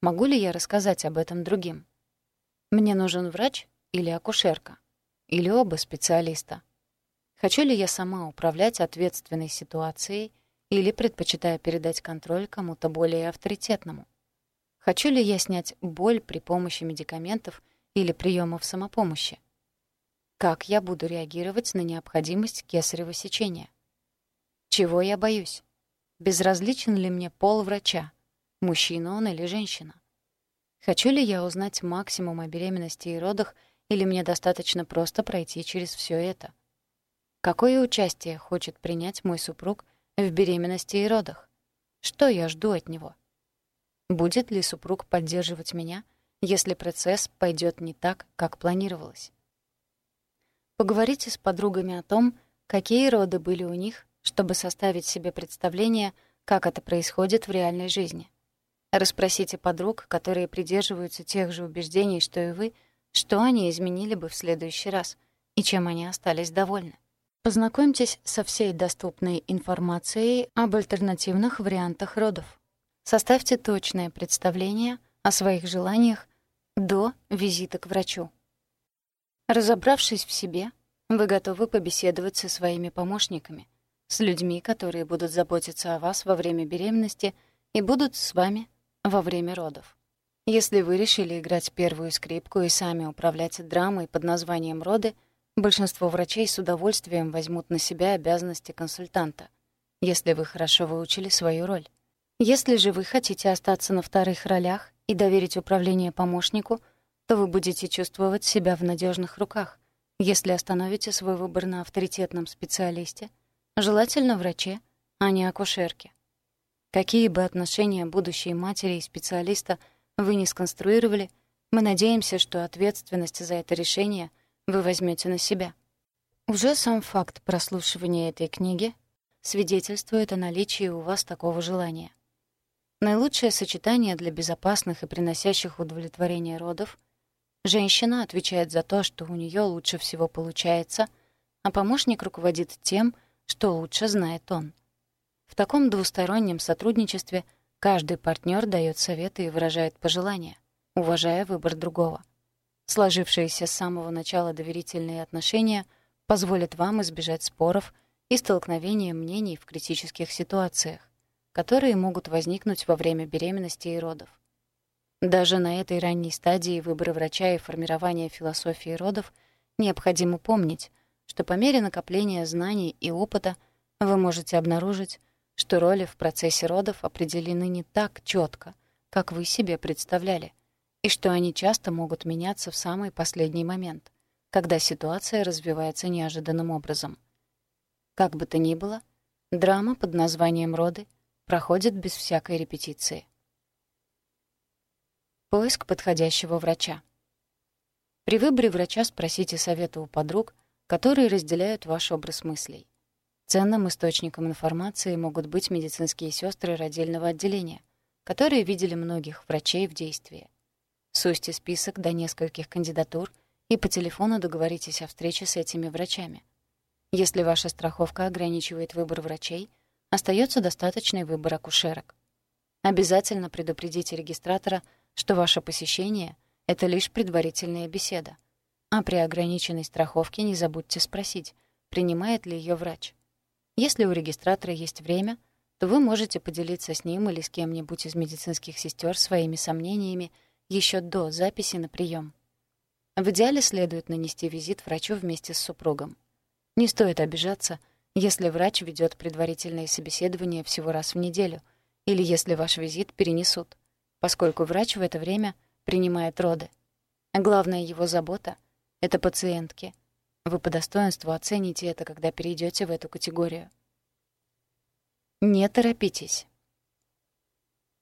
Могу ли я рассказать об этом другим? Мне нужен врач или акушерка? Или оба специалиста? Хочу ли я сама управлять ответственной ситуацией или предпочитаю передать контроль кому-то более авторитетному? Хочу ли я снять боль при помощи медикаментов или приемов самопомощи? Как я буду реагировать на необходимость кесарево сечения? Чего я боюсь? Безразличен ли мне пол врача? Мужчина он или женщина? Хочу ли я узнать максимум о беременности и родах, или мне достаточно просто пройти через все это? Какое участие хочет принять мой супруг в беременности и родах? Что я жду от него? Будет ли супруг поддерживать меня, если процесс пойдет не так, как планировалось? Поговорите с подругами о том, какие роды были у них, чтобы составить себе представление, как это происходит в реальной жизни. Расспросите подруг, которые придерживаются тех же убеждений, что и вы, что они изменили бы в следующий раз и чем они остались довольны. Познакомьтесь со всей доступной информацией об альтернативных вариантах родов. Составьте точное представление о своих желаниях до визита к врачу. Разобравшись в себе, вы готовы побеседовать со своими помощниками, с людьми, которые будут заботиться о вас во время беременности и будут с вами во время родов. Если вы решили играть первую скрипку и сами управлять драмой под названием «Роды», большинство врачей с удовольствием возьмут на себя обязанности консультанта, если вы хорошо выучили свою роль. Если же вы хотите остаться на вторых ролях и доверить управление помощнику, то вы будете чувствовать себя в надежных руках, если остановите свой выбор на авторитетном специалисте, желательно враче, а не акушерке. Какие бы отношения будущей матери и специалиста вы не сконструировали, мы надеемся, что ответственность за это решение вы возьмете на себя. Уже сам факт прослушивания этой книги свидетельствует о наличии у вас такого желания. Наилучшее сочетание для безопасных и приносящих удовлетворение родов — женщина отвечает за то, что у нее лучше всего получается, а помощник руководит тем, что лучше знает он. В таком двустороннем сотрудничестве каждый партнер дает советы и выражает пожелания, уважая выбор другого. Сложившиеся с самого начала доверительные отношения позволят вам избежать споров и столкновения мнений в критических ситуациях которые могут возникнуть во время беременности и родов. Даже на этой ранней стадии выбора врача и формирования философии родов необходимо помнить, что по мере накопления знаний и опыта вы можете обнаружить, что роли в процессе родов определены не так четко, как вы себе представляли, и что они часто могут меняться в самый последний момент, когда ситуация развивается неожиданным образом. Как бы то ни было, драма под названием «Роды» — проходит без всякой репетиции. Поиск подходящего врача. При выборе врача спросите совета у подруг, которые разделяют ваш образ мыслей. Ценным источником информации могут быть медицинские сестры родильного отделения, которые видели многих врачей в действии. Сусьте список до нескольких кандидатур и по телефону договоритесь о встрече с этими врачами. Если ваша страховка ограничивает выбор врачей, остается достаточный выбор акушерок. Обязательно предупредите регистратора, что ваше посещение — это лишь предварительная беседа. А при ограниченной страховке не забудьте спросить, принимает ли ее врач. Если у регистратора есть время, то вы можете поделиться с ним или с кем-нибудь из медицинских сестер своими сомнениями еще до записи на прием. В идеале следует нанести визит врачу вместе с супругом. Не стоит обижаться, если врач ведет предварительные собеседования всего раз в неделю или если ваш визит перенесут, поскольку врач в это время принимает роды. главная его забота — это пациентки. Вы по достоинству оцените это, когда перейдете в эту категорию. Не торопитесь.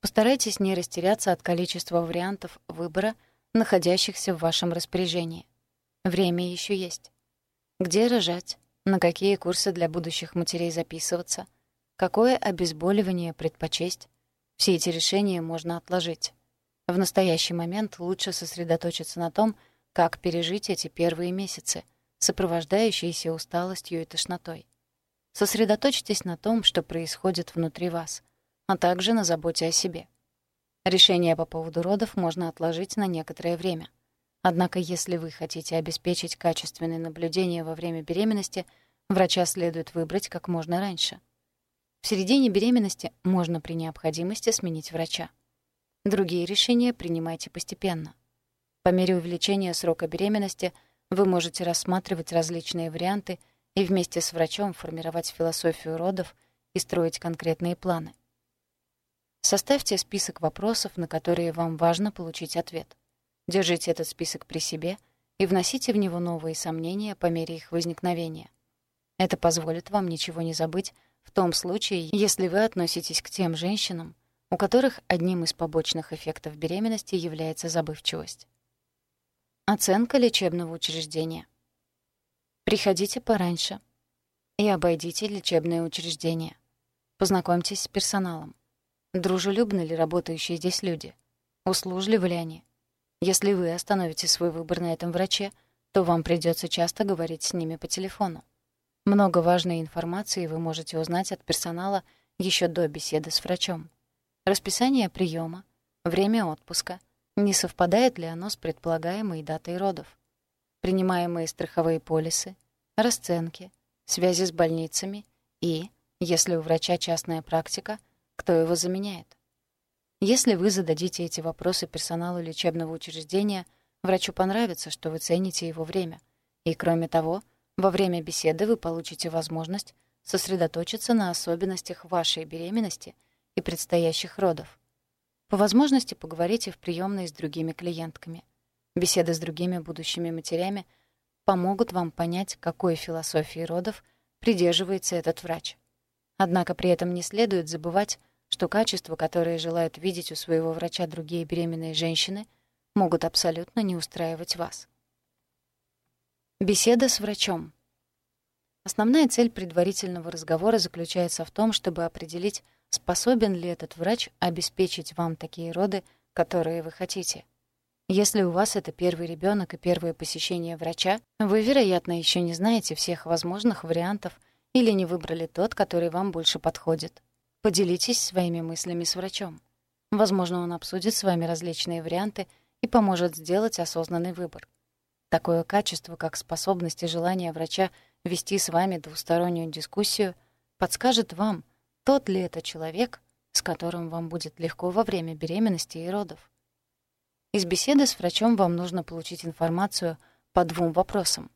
Постарайтесь не растеряться от количества вариантов выбора, находящихся в вашем распоряжении. Время еще есть. Где рожать? На какие курсы для будущих матерей записываться, какое обезболивание предпочесть. Все эти решения можно отложить. В настоящий момент лучше сосредоточиться на том, как пережить эти первые месяцы, сопровождающиеся усталостью и тошнотой. Сосредоточьтесь на том, что происходит внутри вас, а также на заботе о себе. Решение по поводу родов можно отложить на некоторое время. Однако, если вы хотите обеспечить качественное наблюдение во время беременности, врача следует выбрать как можно раньше. В середине беременности можно при необходимости сменить врача. Другие решения принимайте постепенно. По мере увеличения срока беременности вы можете рассматривать различные варианты и вместе с врачом формировать философию родов и строить конкретные планы. Составьте список вопросов, на которые вам важно получить ответ. Держите этот список при себе и вносите в него новые сомнения по мере их возникновения. Это позволит вам ничего не забыть в том случае, если вы относитесь к тем женщинам, у которых одним из побочных эффектов беременности является забывчивость. Оценка лечебного учреждения. Приходите пораньше и обойдите лечебное учреждение. Познакомьтесь с персоналом. Дружелюбны ли работающие здесь люди? Услужливы ли они? Если вы остановите свой выбор на этом враче, то вам придется часто говорить с ними по телефону. Много важной информации вы можете узнать от персонала еще до беседы с врачом. Расписание приема, время отпуска, не совпадает ли оно с предполагаемой датой родов, принимаемые страховые полисы, расценки, связи с больницами и, если у врача частная практика, кто его заменяет. Если вы зададите эти вопросы персоналу лечебного учреждения, врачу понравится, что вы цените его время. И кроме того, во время беседы вы получите возможность сосредоточиться на особенностях вашей беременности и предстоящих родов. По возможности поговорите в приемной с другими клиентками. Беседы с другими будущими матерями помогут вам понять, какой философии родов придерживается этот врач. Однако при этом не следует забывать, что качества, которые желают видеть у своего врача другие беременные женщины, могут абсолютно не устраивать вас. Беседа с врачом. Основная цель предварительного разговора заключается в том, чтобы определить, способен ли этот врач обеспечить вам такие роды, которые вы хотите. Если у вас это первый ребенок и первое посещение врача, вы, вероятно, еще не знаете всех возможных вариантов или не выбрали тот, который вам больше подходит. Поделитесь своими мыслями с врачом. Возможно, он обсудит с вами различные варианты и поможет сделать осознанный выбор. Такое качество, как способность и желание врача вести с вами двустороннюю дискуссию, подскажет вам, тот ли это человек, с которым вам будет легко во время беременности и родов. Из беседы с врачом вам нужно получить информацию по двум вопросам.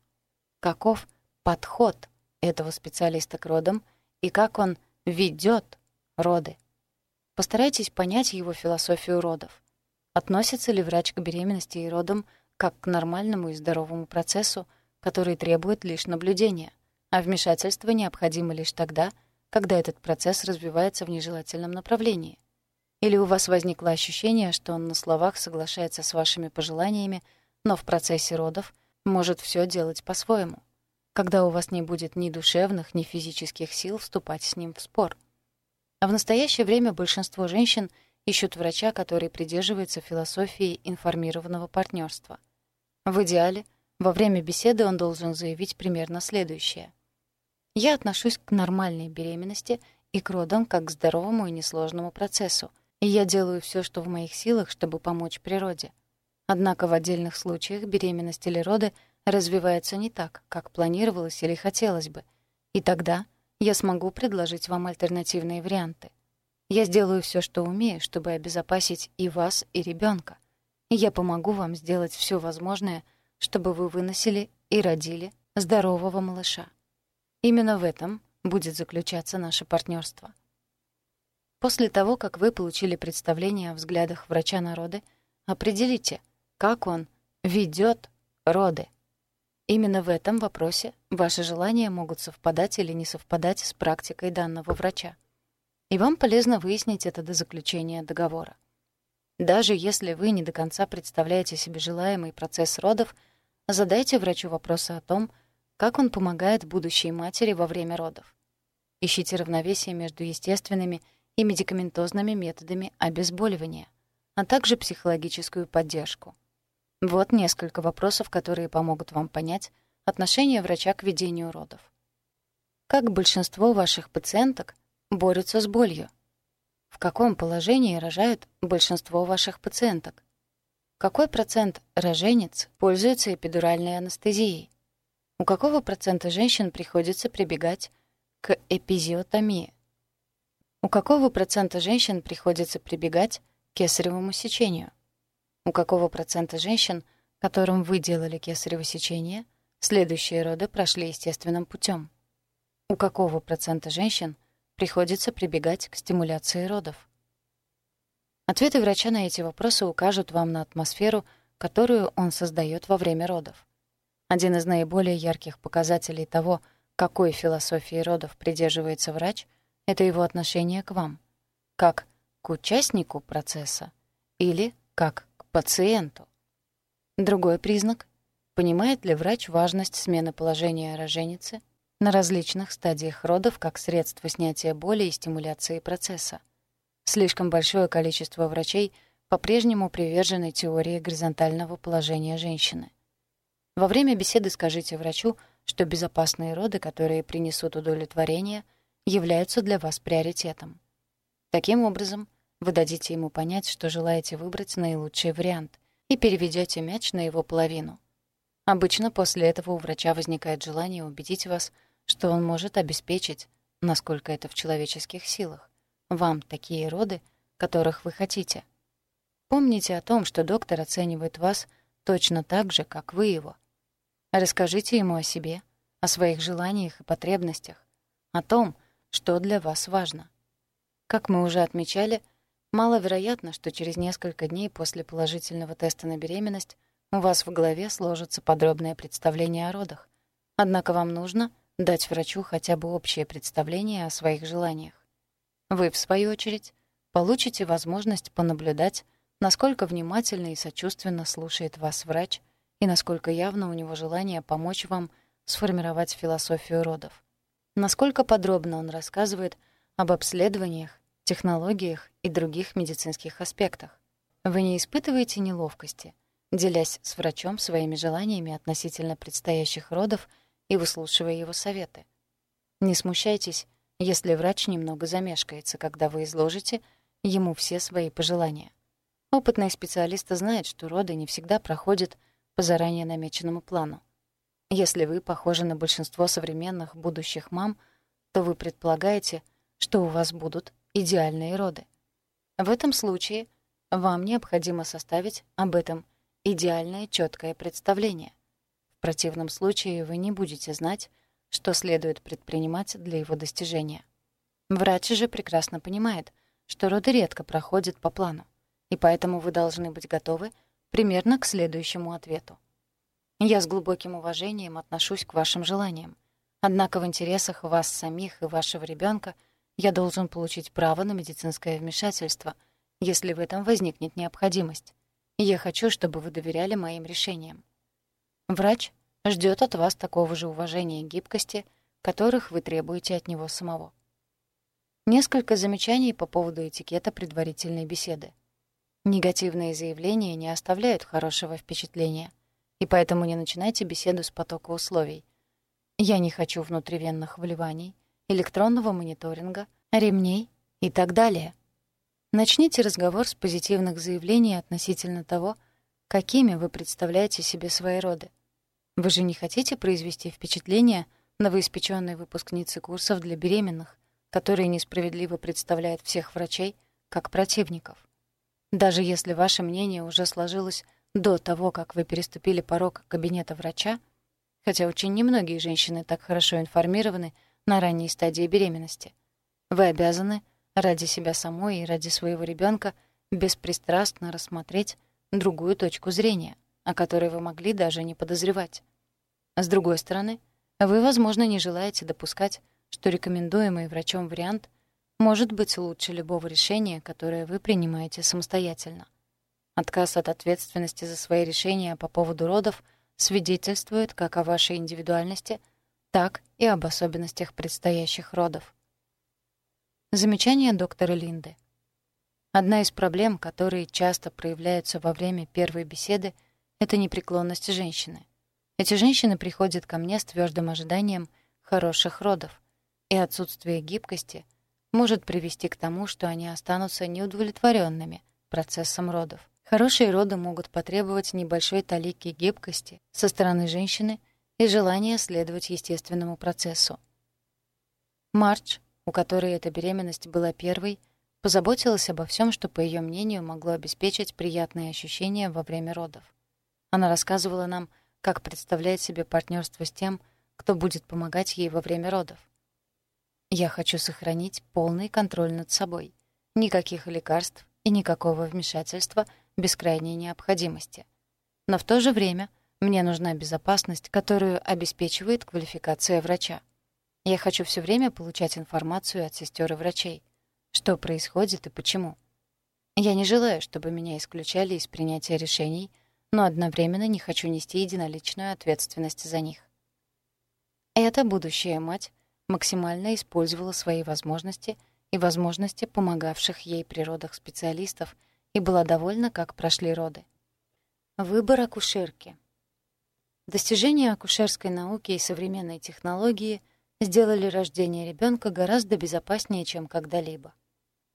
Каков подход этого специалиста к родам и как он ведет роды. Постарайтесь понять его философию родов. Относится ли врач к беременности и родам как к нормальному и здоровому процессу, который требует лишь наблюдения, а вмешательство необходимо лишь тогда, когда этот процесс развивается в нежелательном направлении. Или у вас возникло ощущение, что он на словах соглашается с вашими пожеланиями, но в процессе родов может все делать по-своему, когда у вас не будет ни душевных, ни физических сил вступать с ним в спор. А в настоящее время большинство женщин ищут врача, который придерживается философии информированного партнерства. В идеале — во время беседы он должен заявить примерно следующее. «Я отношусь к нормальной беременности и к родам как к здоровому и несложному процессу, и я делаю все, что в моих силах, чтобы помочь природе. Однако в отдельных случаях беременность или роды развиваются не так, как планировалось или хотелось бы, и тогда я смогу предложить вам альтернативные варианты. Я сделаю все, что умею, чтобы обезопасить и вас, и ребенка. Я помогу вам сделать все возможное — чтобы вы выносили и родили здорового малыша. Именно в этом будет заключаться наше партнерство. После того, как вы получили представление о взглядах врача на роды, определите, как он ведет роды. Именно в этом вопросе ваши желания могут совпадать или не совпадать с практикой данного врача. И вам полезно выяснить это до заключения договора. Даже если вы не до конца представляете себе желаемый процесс родов — Задайте врачу вопросы о том, как он помогает будущей матери во время родов. Ищите равновесие между естественными и медикаментозными методами обезболивания, а также психологическую поддержку. Вот несколько вопросов, которые помогут вам понять отношение врача к ведению родов. Как большинство ваших пациенток борются с болью? В каком положении рожают большинство ваших пациенток? Какой процент роженец пользуется эпидуральной анестезией? У какого процента женщин приходится прибегать к эпизиотомии? У какого процента женщин приходится прибегать к кесаревому сечению? У какого процента женщин, которым вы делали кесарево сечение, следующие роды прошли естественным путем? У какого процента женщин приходится прибегать к стимуляции родов? Ответы врача на эти вопросы укажут вам на атмосферу, которую он создает во время родов. Один из наиболее ярких показателей того, какой философии родов придерживается врач, это его отношение к вам, как к участнику процесса или как пациенту. Другой признак — понимает ли врач важность смены положения роженицы на различных стадиях родов как средство снятия боли и стимуляции процесса. Слишком большое количество врачей по-прежнему привержены теории горизонтального положения женщины. Во время беседы скажите врачу, что безопасные роды, которые принесут удовлетворение, являются для вас приоритетом. Таким образом, вы дадите ему понять, что желаете выбрать наилучший вариант и переведете мяч на его половину. Обычно после этого у врача возникает желание убедить вас, что он может обеспечить, насколько это в человеческих силах, вам такие роды, которых вы хотите. Помните о том, что доктор оценивает вас точно так же, как вы его. Расскажите ему о себе, о своих желаниях и потребностях, о том, что для вас важно. Как мы уже отмечали, маловероятно, что через несколько дней после положительного теста на беременность у вас в голове сложится подробное представление о родах. Однако вам нужно дать врачу хотя бы общее представление о своих желаниях. Вы, в свою очередь, получите возможность понаблюдать, насколько внимательно и сочувственно слушает вас врач и насколько явно у него желание помочь вам сформировать философию родов. Насколько подробно он рассказывает об обследованиях, технологиях и других медицинских аспектах. Вы не испытываете неловкости, делясь с врачом своими желаниями относительно предстоящих родов и выслушивая его советы. Не смущайтесь, если врач немного замешкается, когда вы изложите ему все свои пожелания. Опытные специалисты знают, что роды не всегда проходят по заранее намеченному плану. Если вы похожи на большинство современных будущих мам, то вы предполагаете, что у вас будут идеальные роды. В этом случае вам необходимо составить об этом идеальное четкое представление. В противном случае вы не будете знать, что следует предпринимать для его достижения. Врач же прекрасно понимает, что роды редко проходят по плану, и поэтому вы должны быть готовы примерно к следующему ответу. Я с глубоким уважением отношусь к вашим желаниям. Однако в интересах вас самих и вашего ребенка я должен получить право на медицинское вмешательство, если в этом возникнет необходимость. Я хочу, чтобы вы доверяли моим решениям. Врач ждет от вас такого же уважения и гибкости, которых вы требуете от него самого. Несколько замечаний по поводу этикета предварительной беседы. Негативные заявления не оставляют хорошего впечатления, и поэтому не начинайте беседу с потока условий. Я не хочу внутривенных вливаний, электронного мониторинга, ремней и так далее. Начните разговор с позитивных заявлений относительно того, какими вы представляете себе свои роды. Вы же не хотите произвести впечатление новоиспечённой выпускницы курсов для беременных, которые несправедливо представляют всех врачей как противников. Даже если ваше мнение уже сложилось до того, как вы переступили порог кабинета врача, хотя очень немногие женщины так хорошо информированы на ранней стадии беременности, вы обязаны ради себя самой и ради своего ребенка беспристрастно рассмотреть другую точку зрения, о которой вы могли даже не подозревать. С другой стороны, вы, возможно, не желаете допускать, что рекомендуемый врачом вариант — может быть лучше любого решения, которое вы принимаете самостоятельно. Отказ от ответственности за свои решения по поводу родов свидетельствует как о вашей индивидуальности, так и об особенностях предстоящих родов. Замечание доктора Линды. Одна из проблем, которые часто проявляются во время первой беседы, это непреклонность женщины. Эти женщины приходят ко мне с твердым ожиданием хороших родов, и отсутствие гибкости — может привести к тому, что они останутся неудовлетворенными процессом родов. Хорошие роды могут потребовать небольшой талики гибкости со стороны женщины и желания следовать естественному процессу. Марч, у которой эта беременность была первой, позаботилась обо всем, что, по ее мнению, могло обеспечить приятные ощущения во время родов. Она рассказывала нам, как представляет себе партнерство с тем, кто будет помогать ей во время родов. Я хочу сохранить полный контроль над собой. Никаких лекарств и никакого вмешательства без крайней необходимости. Но в то же время мне нужна безопасность, которую обеспечивает квалификация врача. Я хочу все время получать информацию от сестер и врачей. Что происходит и почему. Я не желаю, чтобы меня исключали из принятия решений, но одновременно не хочу нести единоличную ответственность за них. Это будущая мать максимально использовала свои возможности и возможности помогавших ей при родах специалистов и была довольна, как прошли роды. Выбор акушерки. Достижения акушерской науки и современной технологии сделали рождение ребенка гораздо безопаснее, чем когда-либо.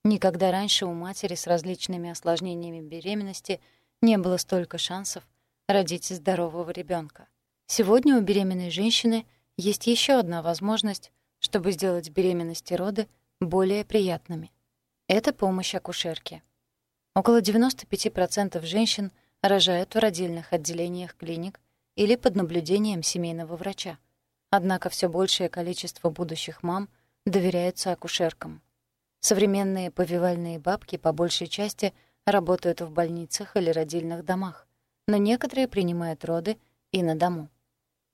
Никогда раньше у матери с различными осложнениями беременности не было столько шансов родить здорового ребенка. Сегодня у беременной женщины есть еще одна возможность, чтобы сделать беременность и роды более приятными. Это помощь акушерке. Около 95% женщин рожают в родильных отделениях клиник или под наблюдением семейного врача. Однако все большее количество будущих мам доверяются акушеркам. Современные повивальные бабки по большей части работают в больницах или родильных домах, но некоторые принимают роды и на дому.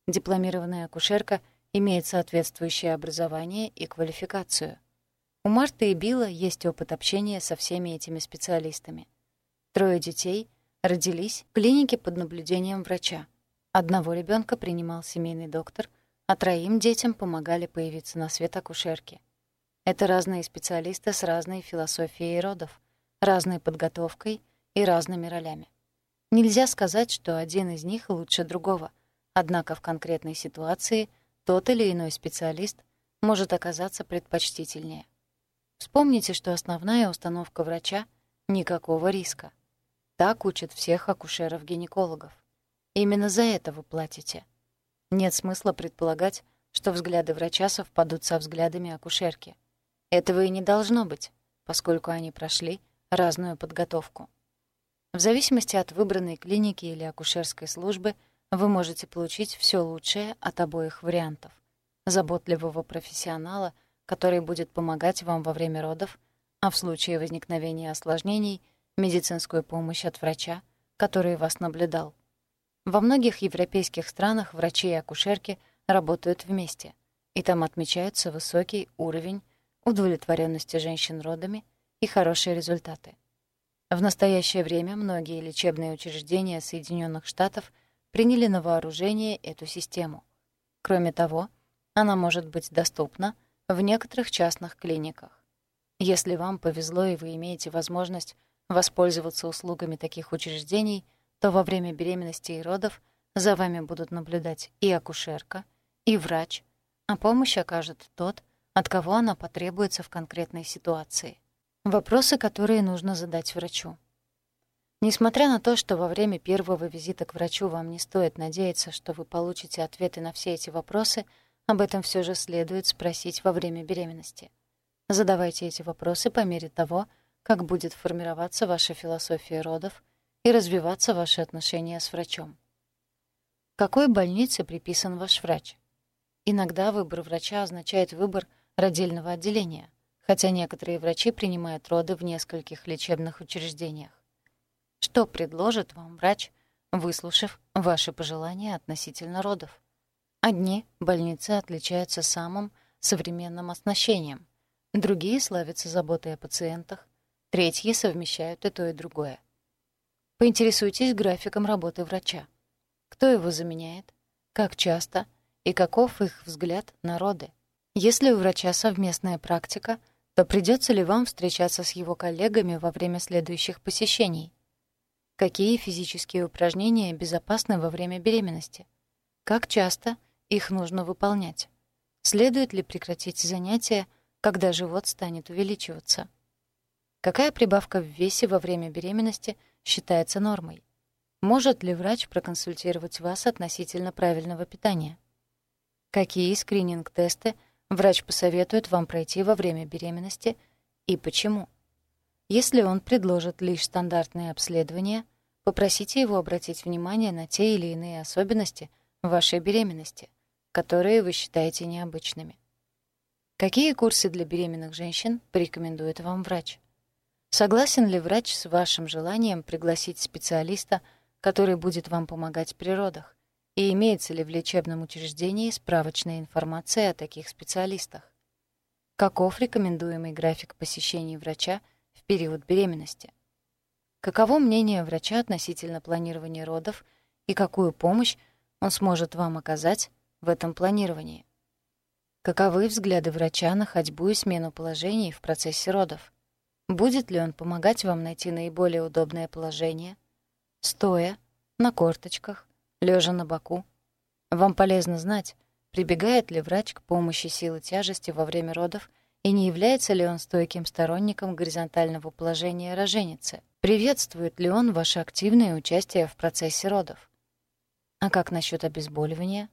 Дипломированная акушерка имеет соответствующее образование и квалификацию. У Марты и Билла есть опыт общения со всеми этими специалистами. Трое детей родились в клинике под наблюдением врача. Одного ребенка принимал семейный доктор, а троим детям помогали появиться на свет акушерки — это разные специалисты с разной философией родов, разной подготовкой и разными ролями. Нельзя сказать, что один из них лучше другого, однако в конкретной ситуации тот или иной специалист может оказаться предпочтительнее. Вспомните, что основная установка врача — никакого риска. Так учат всех акушеров-гинекологов. Именно за это вы платите. Нет смысла предполагать, что взгляды врача совпадут со взглядами акушерки. Этого и не должно быть, поскольку они прошли разную подготовку. В зависимости от выбранной клиники или акушерской службы вы можете получить все лучшее от обоих вариантов. Заботливого профессионала, который будет помогать вам во время родов, а в случае возникновения осложнений — медицинскую помощь от врача, который вас наблюдал. Во многих европейских странах врачи и акушерки работают вместе, и там отмечается высокий уровень удовлетворенности женщин родами и хорошие результаты. В настоящее время многие лечебные учреждения Соединенных Штатов приняли на вооружение эту систему. Кроме того, она может быть доступна в некоторых частных клиниках. Если вам повезло и вы имеете возможность воспользоваться услугами таких учреждений, то во время беременности и родов за вами будут наблюдать и акушерка, и врач, а помощь окажет тот, от кого она потребуется в конкретной ситуации. Вопросы, которые нужно задать врачу. Несмотря на то, что во время первого визита к врачу вам не стоит надеяться, что вы получите ответы на все эти вопросы, об этом все же следует спросить во время беременности. Задавайте эти вопросы по мере того, как будет формироваться ваша философия родов и развиваться ваши отношения с врачом. Какой больнице приписан ваш врач? Иногда выбор врача означает выбор – родильного отделения, хотя некоторые врачи принимают роды в нескольких лечебных учреждениях. Что предложит вам врач, выслушав ваши пожелания относительно родов? Одни больницы отличаются самым современным оснащением, другие славятся заботой о пациентах, третьи совмещают и то, и другое. Поинтересуйтесь графиком работы врача. Кто его заменяет, как часто и каков их взгляд на роды. Если у врача совместная практика, то придется ли вам встречаться с его коллегами во время следующих посещений? Какие физические упражнения безопасны во время беременности? Как часто их нужно выполнять? Следует ли прекратить занятия, когда живот станет увеличиваться? Какая прибавка в весе во время беременности считается нормой? Может ли врач проконсультировать вас относительно правильного питания? Какие скрининг-тесты – врач посоветует вам пройти во время беременности и почему. Если он предложит лишь стандартные обследования, попросите его обратить внимание на те или иные особенности вашей беременности, которые вы считаете необычными. Какие курсы для беременных женщин порекомендует вам врач? Согласен ли врач с вашим желанием пригласить специалиста, который будет вам помогать при родах, и имеется ли в лечебном учреждении справочная информация о таких специалистах? Каков рекомендуемый график посещений врача в период беременности? Каково мнение врача относительно планирования родов и какую помощь он сможет вам оказать в этом планировании? Каковы взгляды врача на ходьбу и смену положений в процессе родов? Будет ли он помогать вам найти наиболее удобное положение? Стоя, на корточках, лежа на боку Вам полезно знать, прибегает ли врач к помощи силы тяжести во время родов и не является ли он стойким сторонником горизонтального положения роженицы. Приветствует ли он ваше активное участие в процессе родов? А как насчет обезболивания?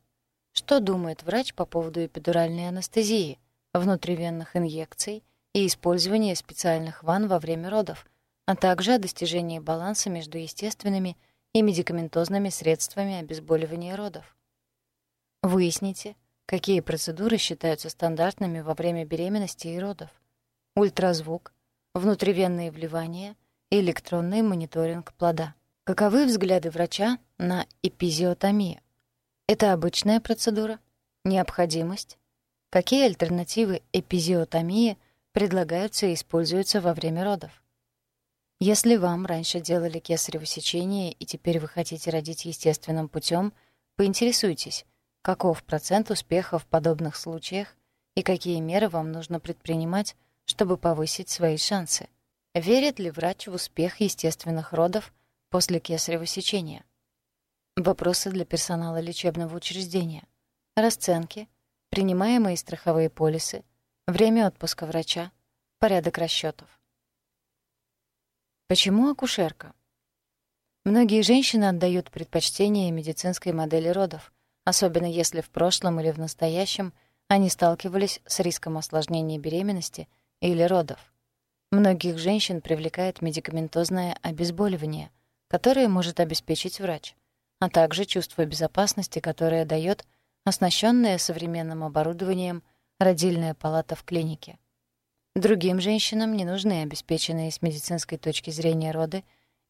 Что думает врач по поводу эпидуральной анестезии, внутривенных инъекций и использования специальных ванн во время родов, а также о достижении баланса между естественными и медикаментозными средствами обезболивания родов? Выясните, какие процедуры считаются стандартными во время беременности и родов. Ультразвук, внутривенные вливания электронный мониторинг плода. Каковы взгляды врача на эпизиотомию? Это обычная процедура? Необходимость? Какие альтернативы эпизиотомии предлагаются и используются во время родов? Если вам раньше делали кесарево сечение и теперь вы хотите родить естественным путем, поинтересуйтесь, каков процент успеха в подобных случаях и какие меры вам нужно предпринимать, чтобы повысить свои шансы. Верит ли врач в успех естественных родов после кесарево сечения? Вопросы для персонала лечебного учреждения. Расценки, принимаемые страховые полисы, время отпуска врача, порядок расчетов. Почему акушерка? Многие женщины отдают предпочтение медицинской модели родов, особенно если в прошлом или в настоящем они сталкивались с риском осложнения беременности или родов. Многих женщин привлекает медикаментозное обезболивание, которое может обеспечить врач а также чувство безопасности, которое дает оснащенная современным оборудованием родильная палата в клинике. Другим женщинам не нужны обеспеченные с медицинской точки зрения роды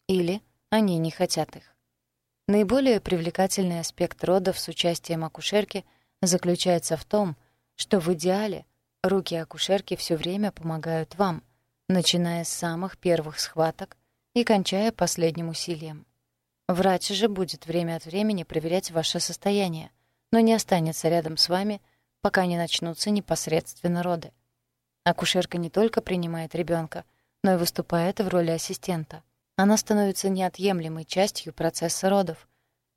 или они не хотят их. Наиболее привлекательный аспект родов с участием акушерки заключается в том, что в идеале руки акушерки все время помогают вам, начиная с самых первых схваток и кончая последним усилием. Врач же будет время от времени проверять ваше состояние, но не останется рядом с вами, пока не начнутся непосредственно роды. Акушерка не только принимает ребенка, но и выступает в роли ассистента. Она становится неотъемлемой частью процесса родов,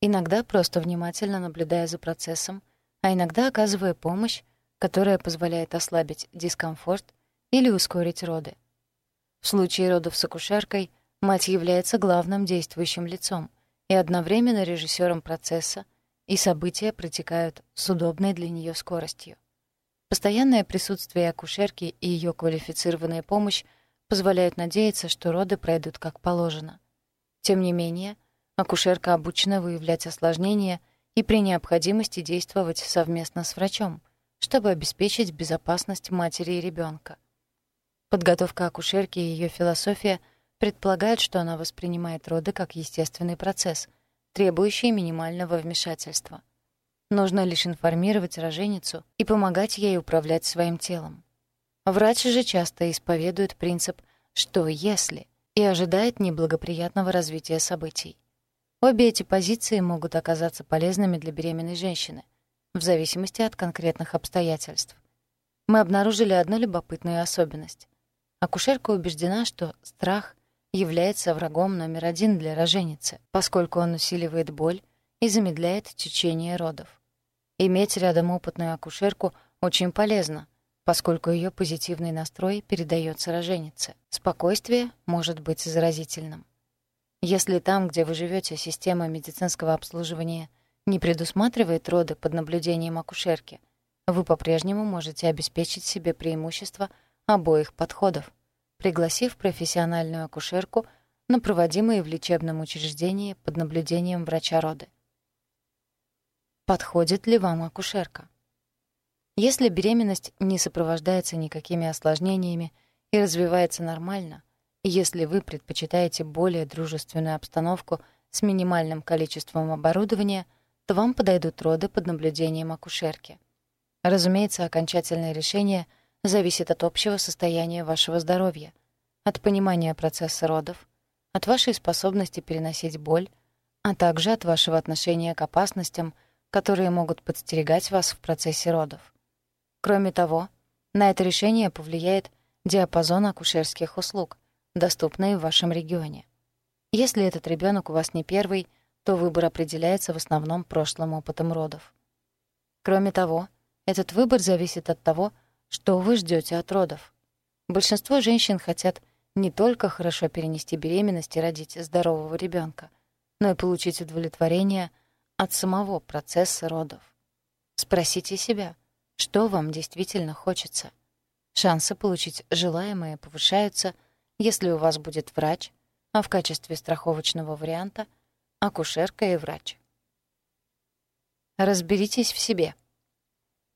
иногда просто внимательно наблюдая за процессом, а иногда оказывая помощь, которая позволяет ослабить дискомфорт или ускорить роды. В случае родов с акушеркой мать является главным действующим лицом — и одновременно режиссером процесса, и события протекают с удобной для нее скоростью. Постоянное присутствие акушерки и ее квалифицированная помощь позволяют надеяться, что роды пройдут как положено. Тем не менее, акушерка обучена выявлять осложнения и при необходимости действовать совместно с врачом, чтобы обеспечить безопасность матери и ребенка. Подготовка акушерки и ее философия — предполагает, что она воспринимает роды как естественный процесс, требующий минимального вмешательства. Нужно лишь информировать роженицу и помогать ей управлять своим телом. Врач же часто исповедует принцип «что если» и ожидает неблагоприятного развития событий. Обе эти позиции могут оказаться полезными для беременной женщины, в зависимости от конкретных обстоятельств. Мы обнаружили одну любопытную особенность. Акушерка убеждена, что страх является врагом номер один для роженицы, поскольку он усиливает боль и замедляет течение родов. Иметь рядом опытную акушерку очень полезно, поскольку ее позитивный настрой передается роженице. Спокойствие может быть заразительным. Если там, где вы живете, система медицинского обслуживания не предусматривает роды под наблюдением акушерки, вы по-прежнему можете обеспечить себе преимущество обоих подходов пригласив профессиональную акушерку на проводимые в лечебном учреждении под наблюдением врача роды. Подходит ли вам акушерка? Если беременность не сопровождается никакими осложнениями и развивается нормально, и если вы предпочитаете более дружественную обстановку с минимальным количеством оборудования, то вам подойдут роды под наблюдением акушерки. Разумеется, окончательное решение — зависит от общего состояния вашего здоровья, от понимания процесса родов, от вашей способности переносить боль, а также от вашего отношения к опасностям, которые могут подстерегать вас в процессе родов. Кроме того, на это решение повлияет диапазон акушерских услуг, доступные в вашем регионе. Если этот ребенок у вас не первый, то выбор определяется в основном прошлым опытом родов. Кроме того, этот выбор зависит от того, что вы ждете от родов. Большинство женщин хотят не только хорошо перенести беременность и родить здорового ребенка, но и получить удовлетворение от самого процесса родов. Спросите себя, что вам действительно хочется. Шансы получить желаемое повышаются, если у вас будет врач, а в качестве страховочного варианта — акушерка и врач. Разберитесь в себе.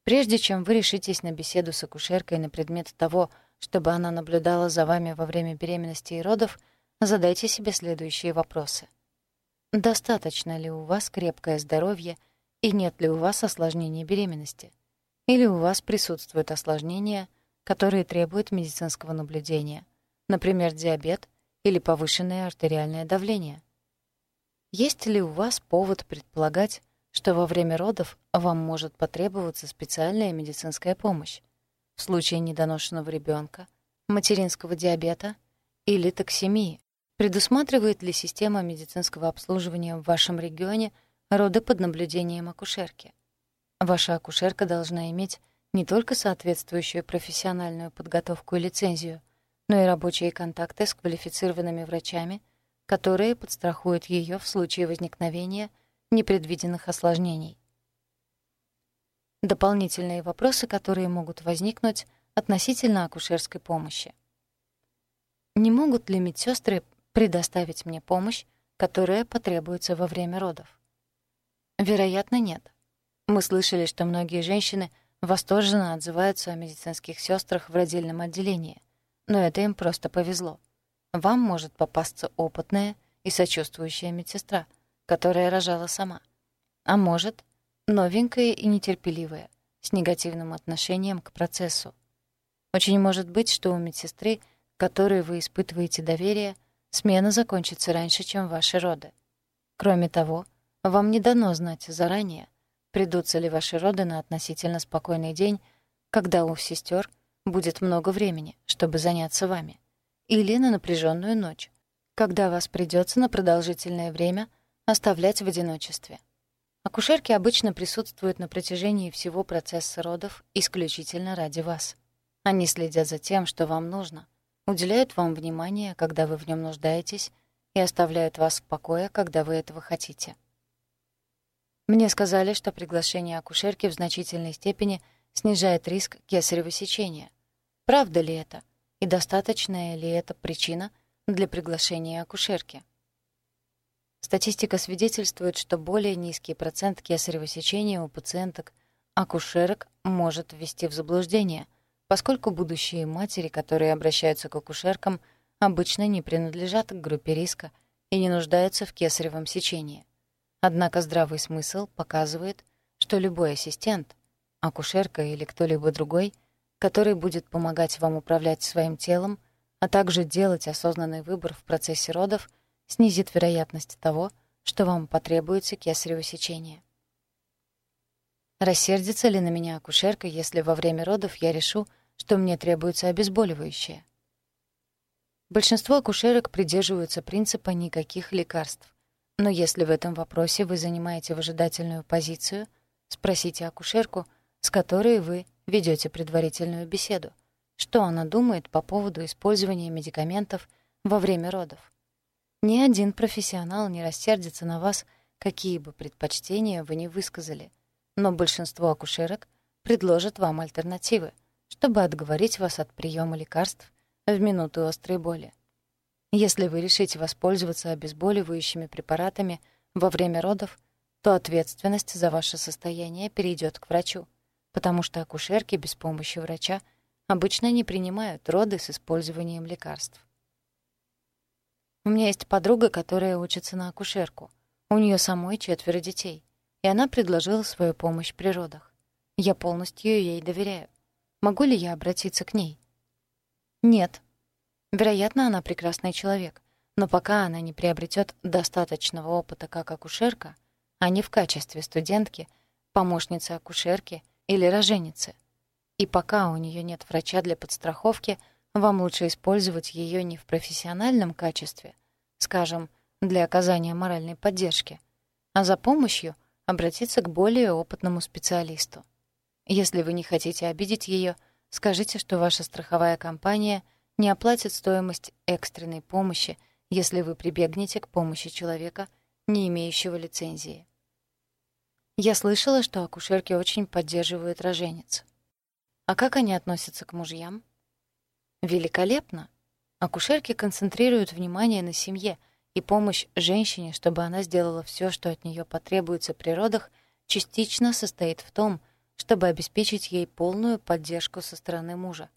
Прежде чем вы решитесь на беседу с акушеркой на предмет того, чтобы она наблюдала за вами во время беременности и родов, задайте себе следующие вопросы. Достаточно ли у вас крепкое здоровье и нет ли у вас осложнений беременности? Или у вас присутствуют осложнения, которые требуют медицинского наблюдения, например, диабет или повышенное артериальное давление? Есть ли у вас повод предполагать, что во время родов вам может потребоваться специальная медицинская помощь? в случае недоношенного ребенка, материнского диабета или токсемии? Предусматривает ли система медицинского обслуживания в вашем регионе роды под наблюдением акушерки? Ваша акушерка должна иметь не только соответствующую профессиональную подготовку и лицензию, но и рабочие контакты с квалифицированными врачами, которые подстрахуют ее в случае возникновения непредвиденных осложнений дополнительные вопросы, которые могут возникнуть относительно акушерской помощи. Не могут ли медсестры предоставить мне помощь, которая потребуется во время родов? Вероятно, нет. Мы слышали, что многие женщины восторженно отзываются о медицинских сестрах в родильном отделении, но это им просто повезло. Вам может попасться опытная и сочувствующая медсестра, которая рожала сама. А может — новенькая и нетерпеливая, с негативным отношением к процессу. Очень может быть, что у медсестры, которой вы испытываете доверие, смена закончится раньше, чем ваши роды. Кроме того, вам не дано знать заранее, придутся ли ваши роды на относительно спокойный день, когда у сестер будет много времени, чтобы заняться вами, или на напряженную ночь, когда вас придется на продолжительное время оставлять в одиночестве. Акушерки обычно присутствуют на протяжении всего процесса родов исключительно ради вас. Они следят за тем, что вам нужно, уделяют вам внимание, когда вы в нем нуждаетесь, и оставляют вас в покое, когда вы этого хотите. Мне сказали, что приглашение акушерки в значительной степени снижает риск кесарево сечения. Правда ли это? И достаточная ли это причина для приглашения акушерки? Статистика свидетельствует, что более низкий процент кесарево сечения у пациенток акушерок может ввести в заблуждение, поскольку будущие матери, которые обращаются к акушеркам, обычно не принадлежат к группе риска и не нуждаются в кесаревом сечении. Однако здравый смысл показывает, что любой ассистент, акушерка или кто-либо другой, который будет помогать вам управлять своим телом, а также делать осознанный выбор в процессе родов — снизит вероятность того, что вам потребуется кесарево сечение. Рассердится ли на меня акушерка, если во время родов я решу, что мне требуется обезболивающее? Большинство акушерок придерживаются принципа никаких лекарств. Но если в этом вопросе вы занимаете выжидательную позицию, спросите акушерку, с которой вы ведете предварительную беседу, что она думает по поводу использования медикаментов во время родов. Ни один профессионал не рассердится на вас, какие бы предпочтения вы ни высказали. Но большинство акушерок предложат вам альтернативы, чтобы отговорить вас от приема лекарств в минуту острой боли. Если вы решите воспользоваться обезболивающими препаратами во время родов, то ответственность за ваше состояние перейдет к врачу, потому что акушерки без помощи врача обычно не принимают роды с использованием лекарств. У меня есть подруга, которая учится на акушерку. У нее самой четверо детей, и она предложила свою помощь при родах. Я полностью ей доверяю. Могу ли я обратиться к ней? Нет. Вероятно, она прекрасный человек, но пока она не приобретет достаточного опыта как акушерка, а не в качестве студентки, помощницы акушерки или роженицы. И пока у нее нет врача для подстраховки — вам лучше использовать ее не в профессиональном качестве, скажем, для оказания моральной поддержки, а за помощью обратиться к более опытному специалисту. Если вы не хотите обидеть ее, скажите, что ваша страховая компания не оплатит стоимость экстренной помощи, если вы прибегнете к помощи человека, не имеющего лицензии. Я слышала, что акушерки очень поддерживают роженец. А как они относятся к мужьям? Великолепно. Акушерки концентрируют внимание на семье, и помощь женщине, чтобы она сделала все, что от нее потребуется при родах, частично состоит в том, чтобы обеспечить ей полную поддержку со стороны мужа.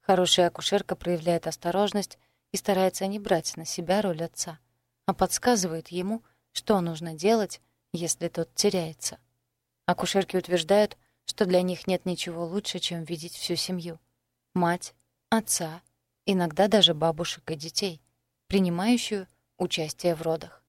Хорошая акушерка проявляет осторожность и старается не брать на себя роль отца, а подсказывает ему, что нужно делать, если тот теряется. Акушерки утверждают, что для них нет ничего лучше, чем видеть всю семью. Мать, отца, иногда даже бабушек и детей, принимающую участие в родах.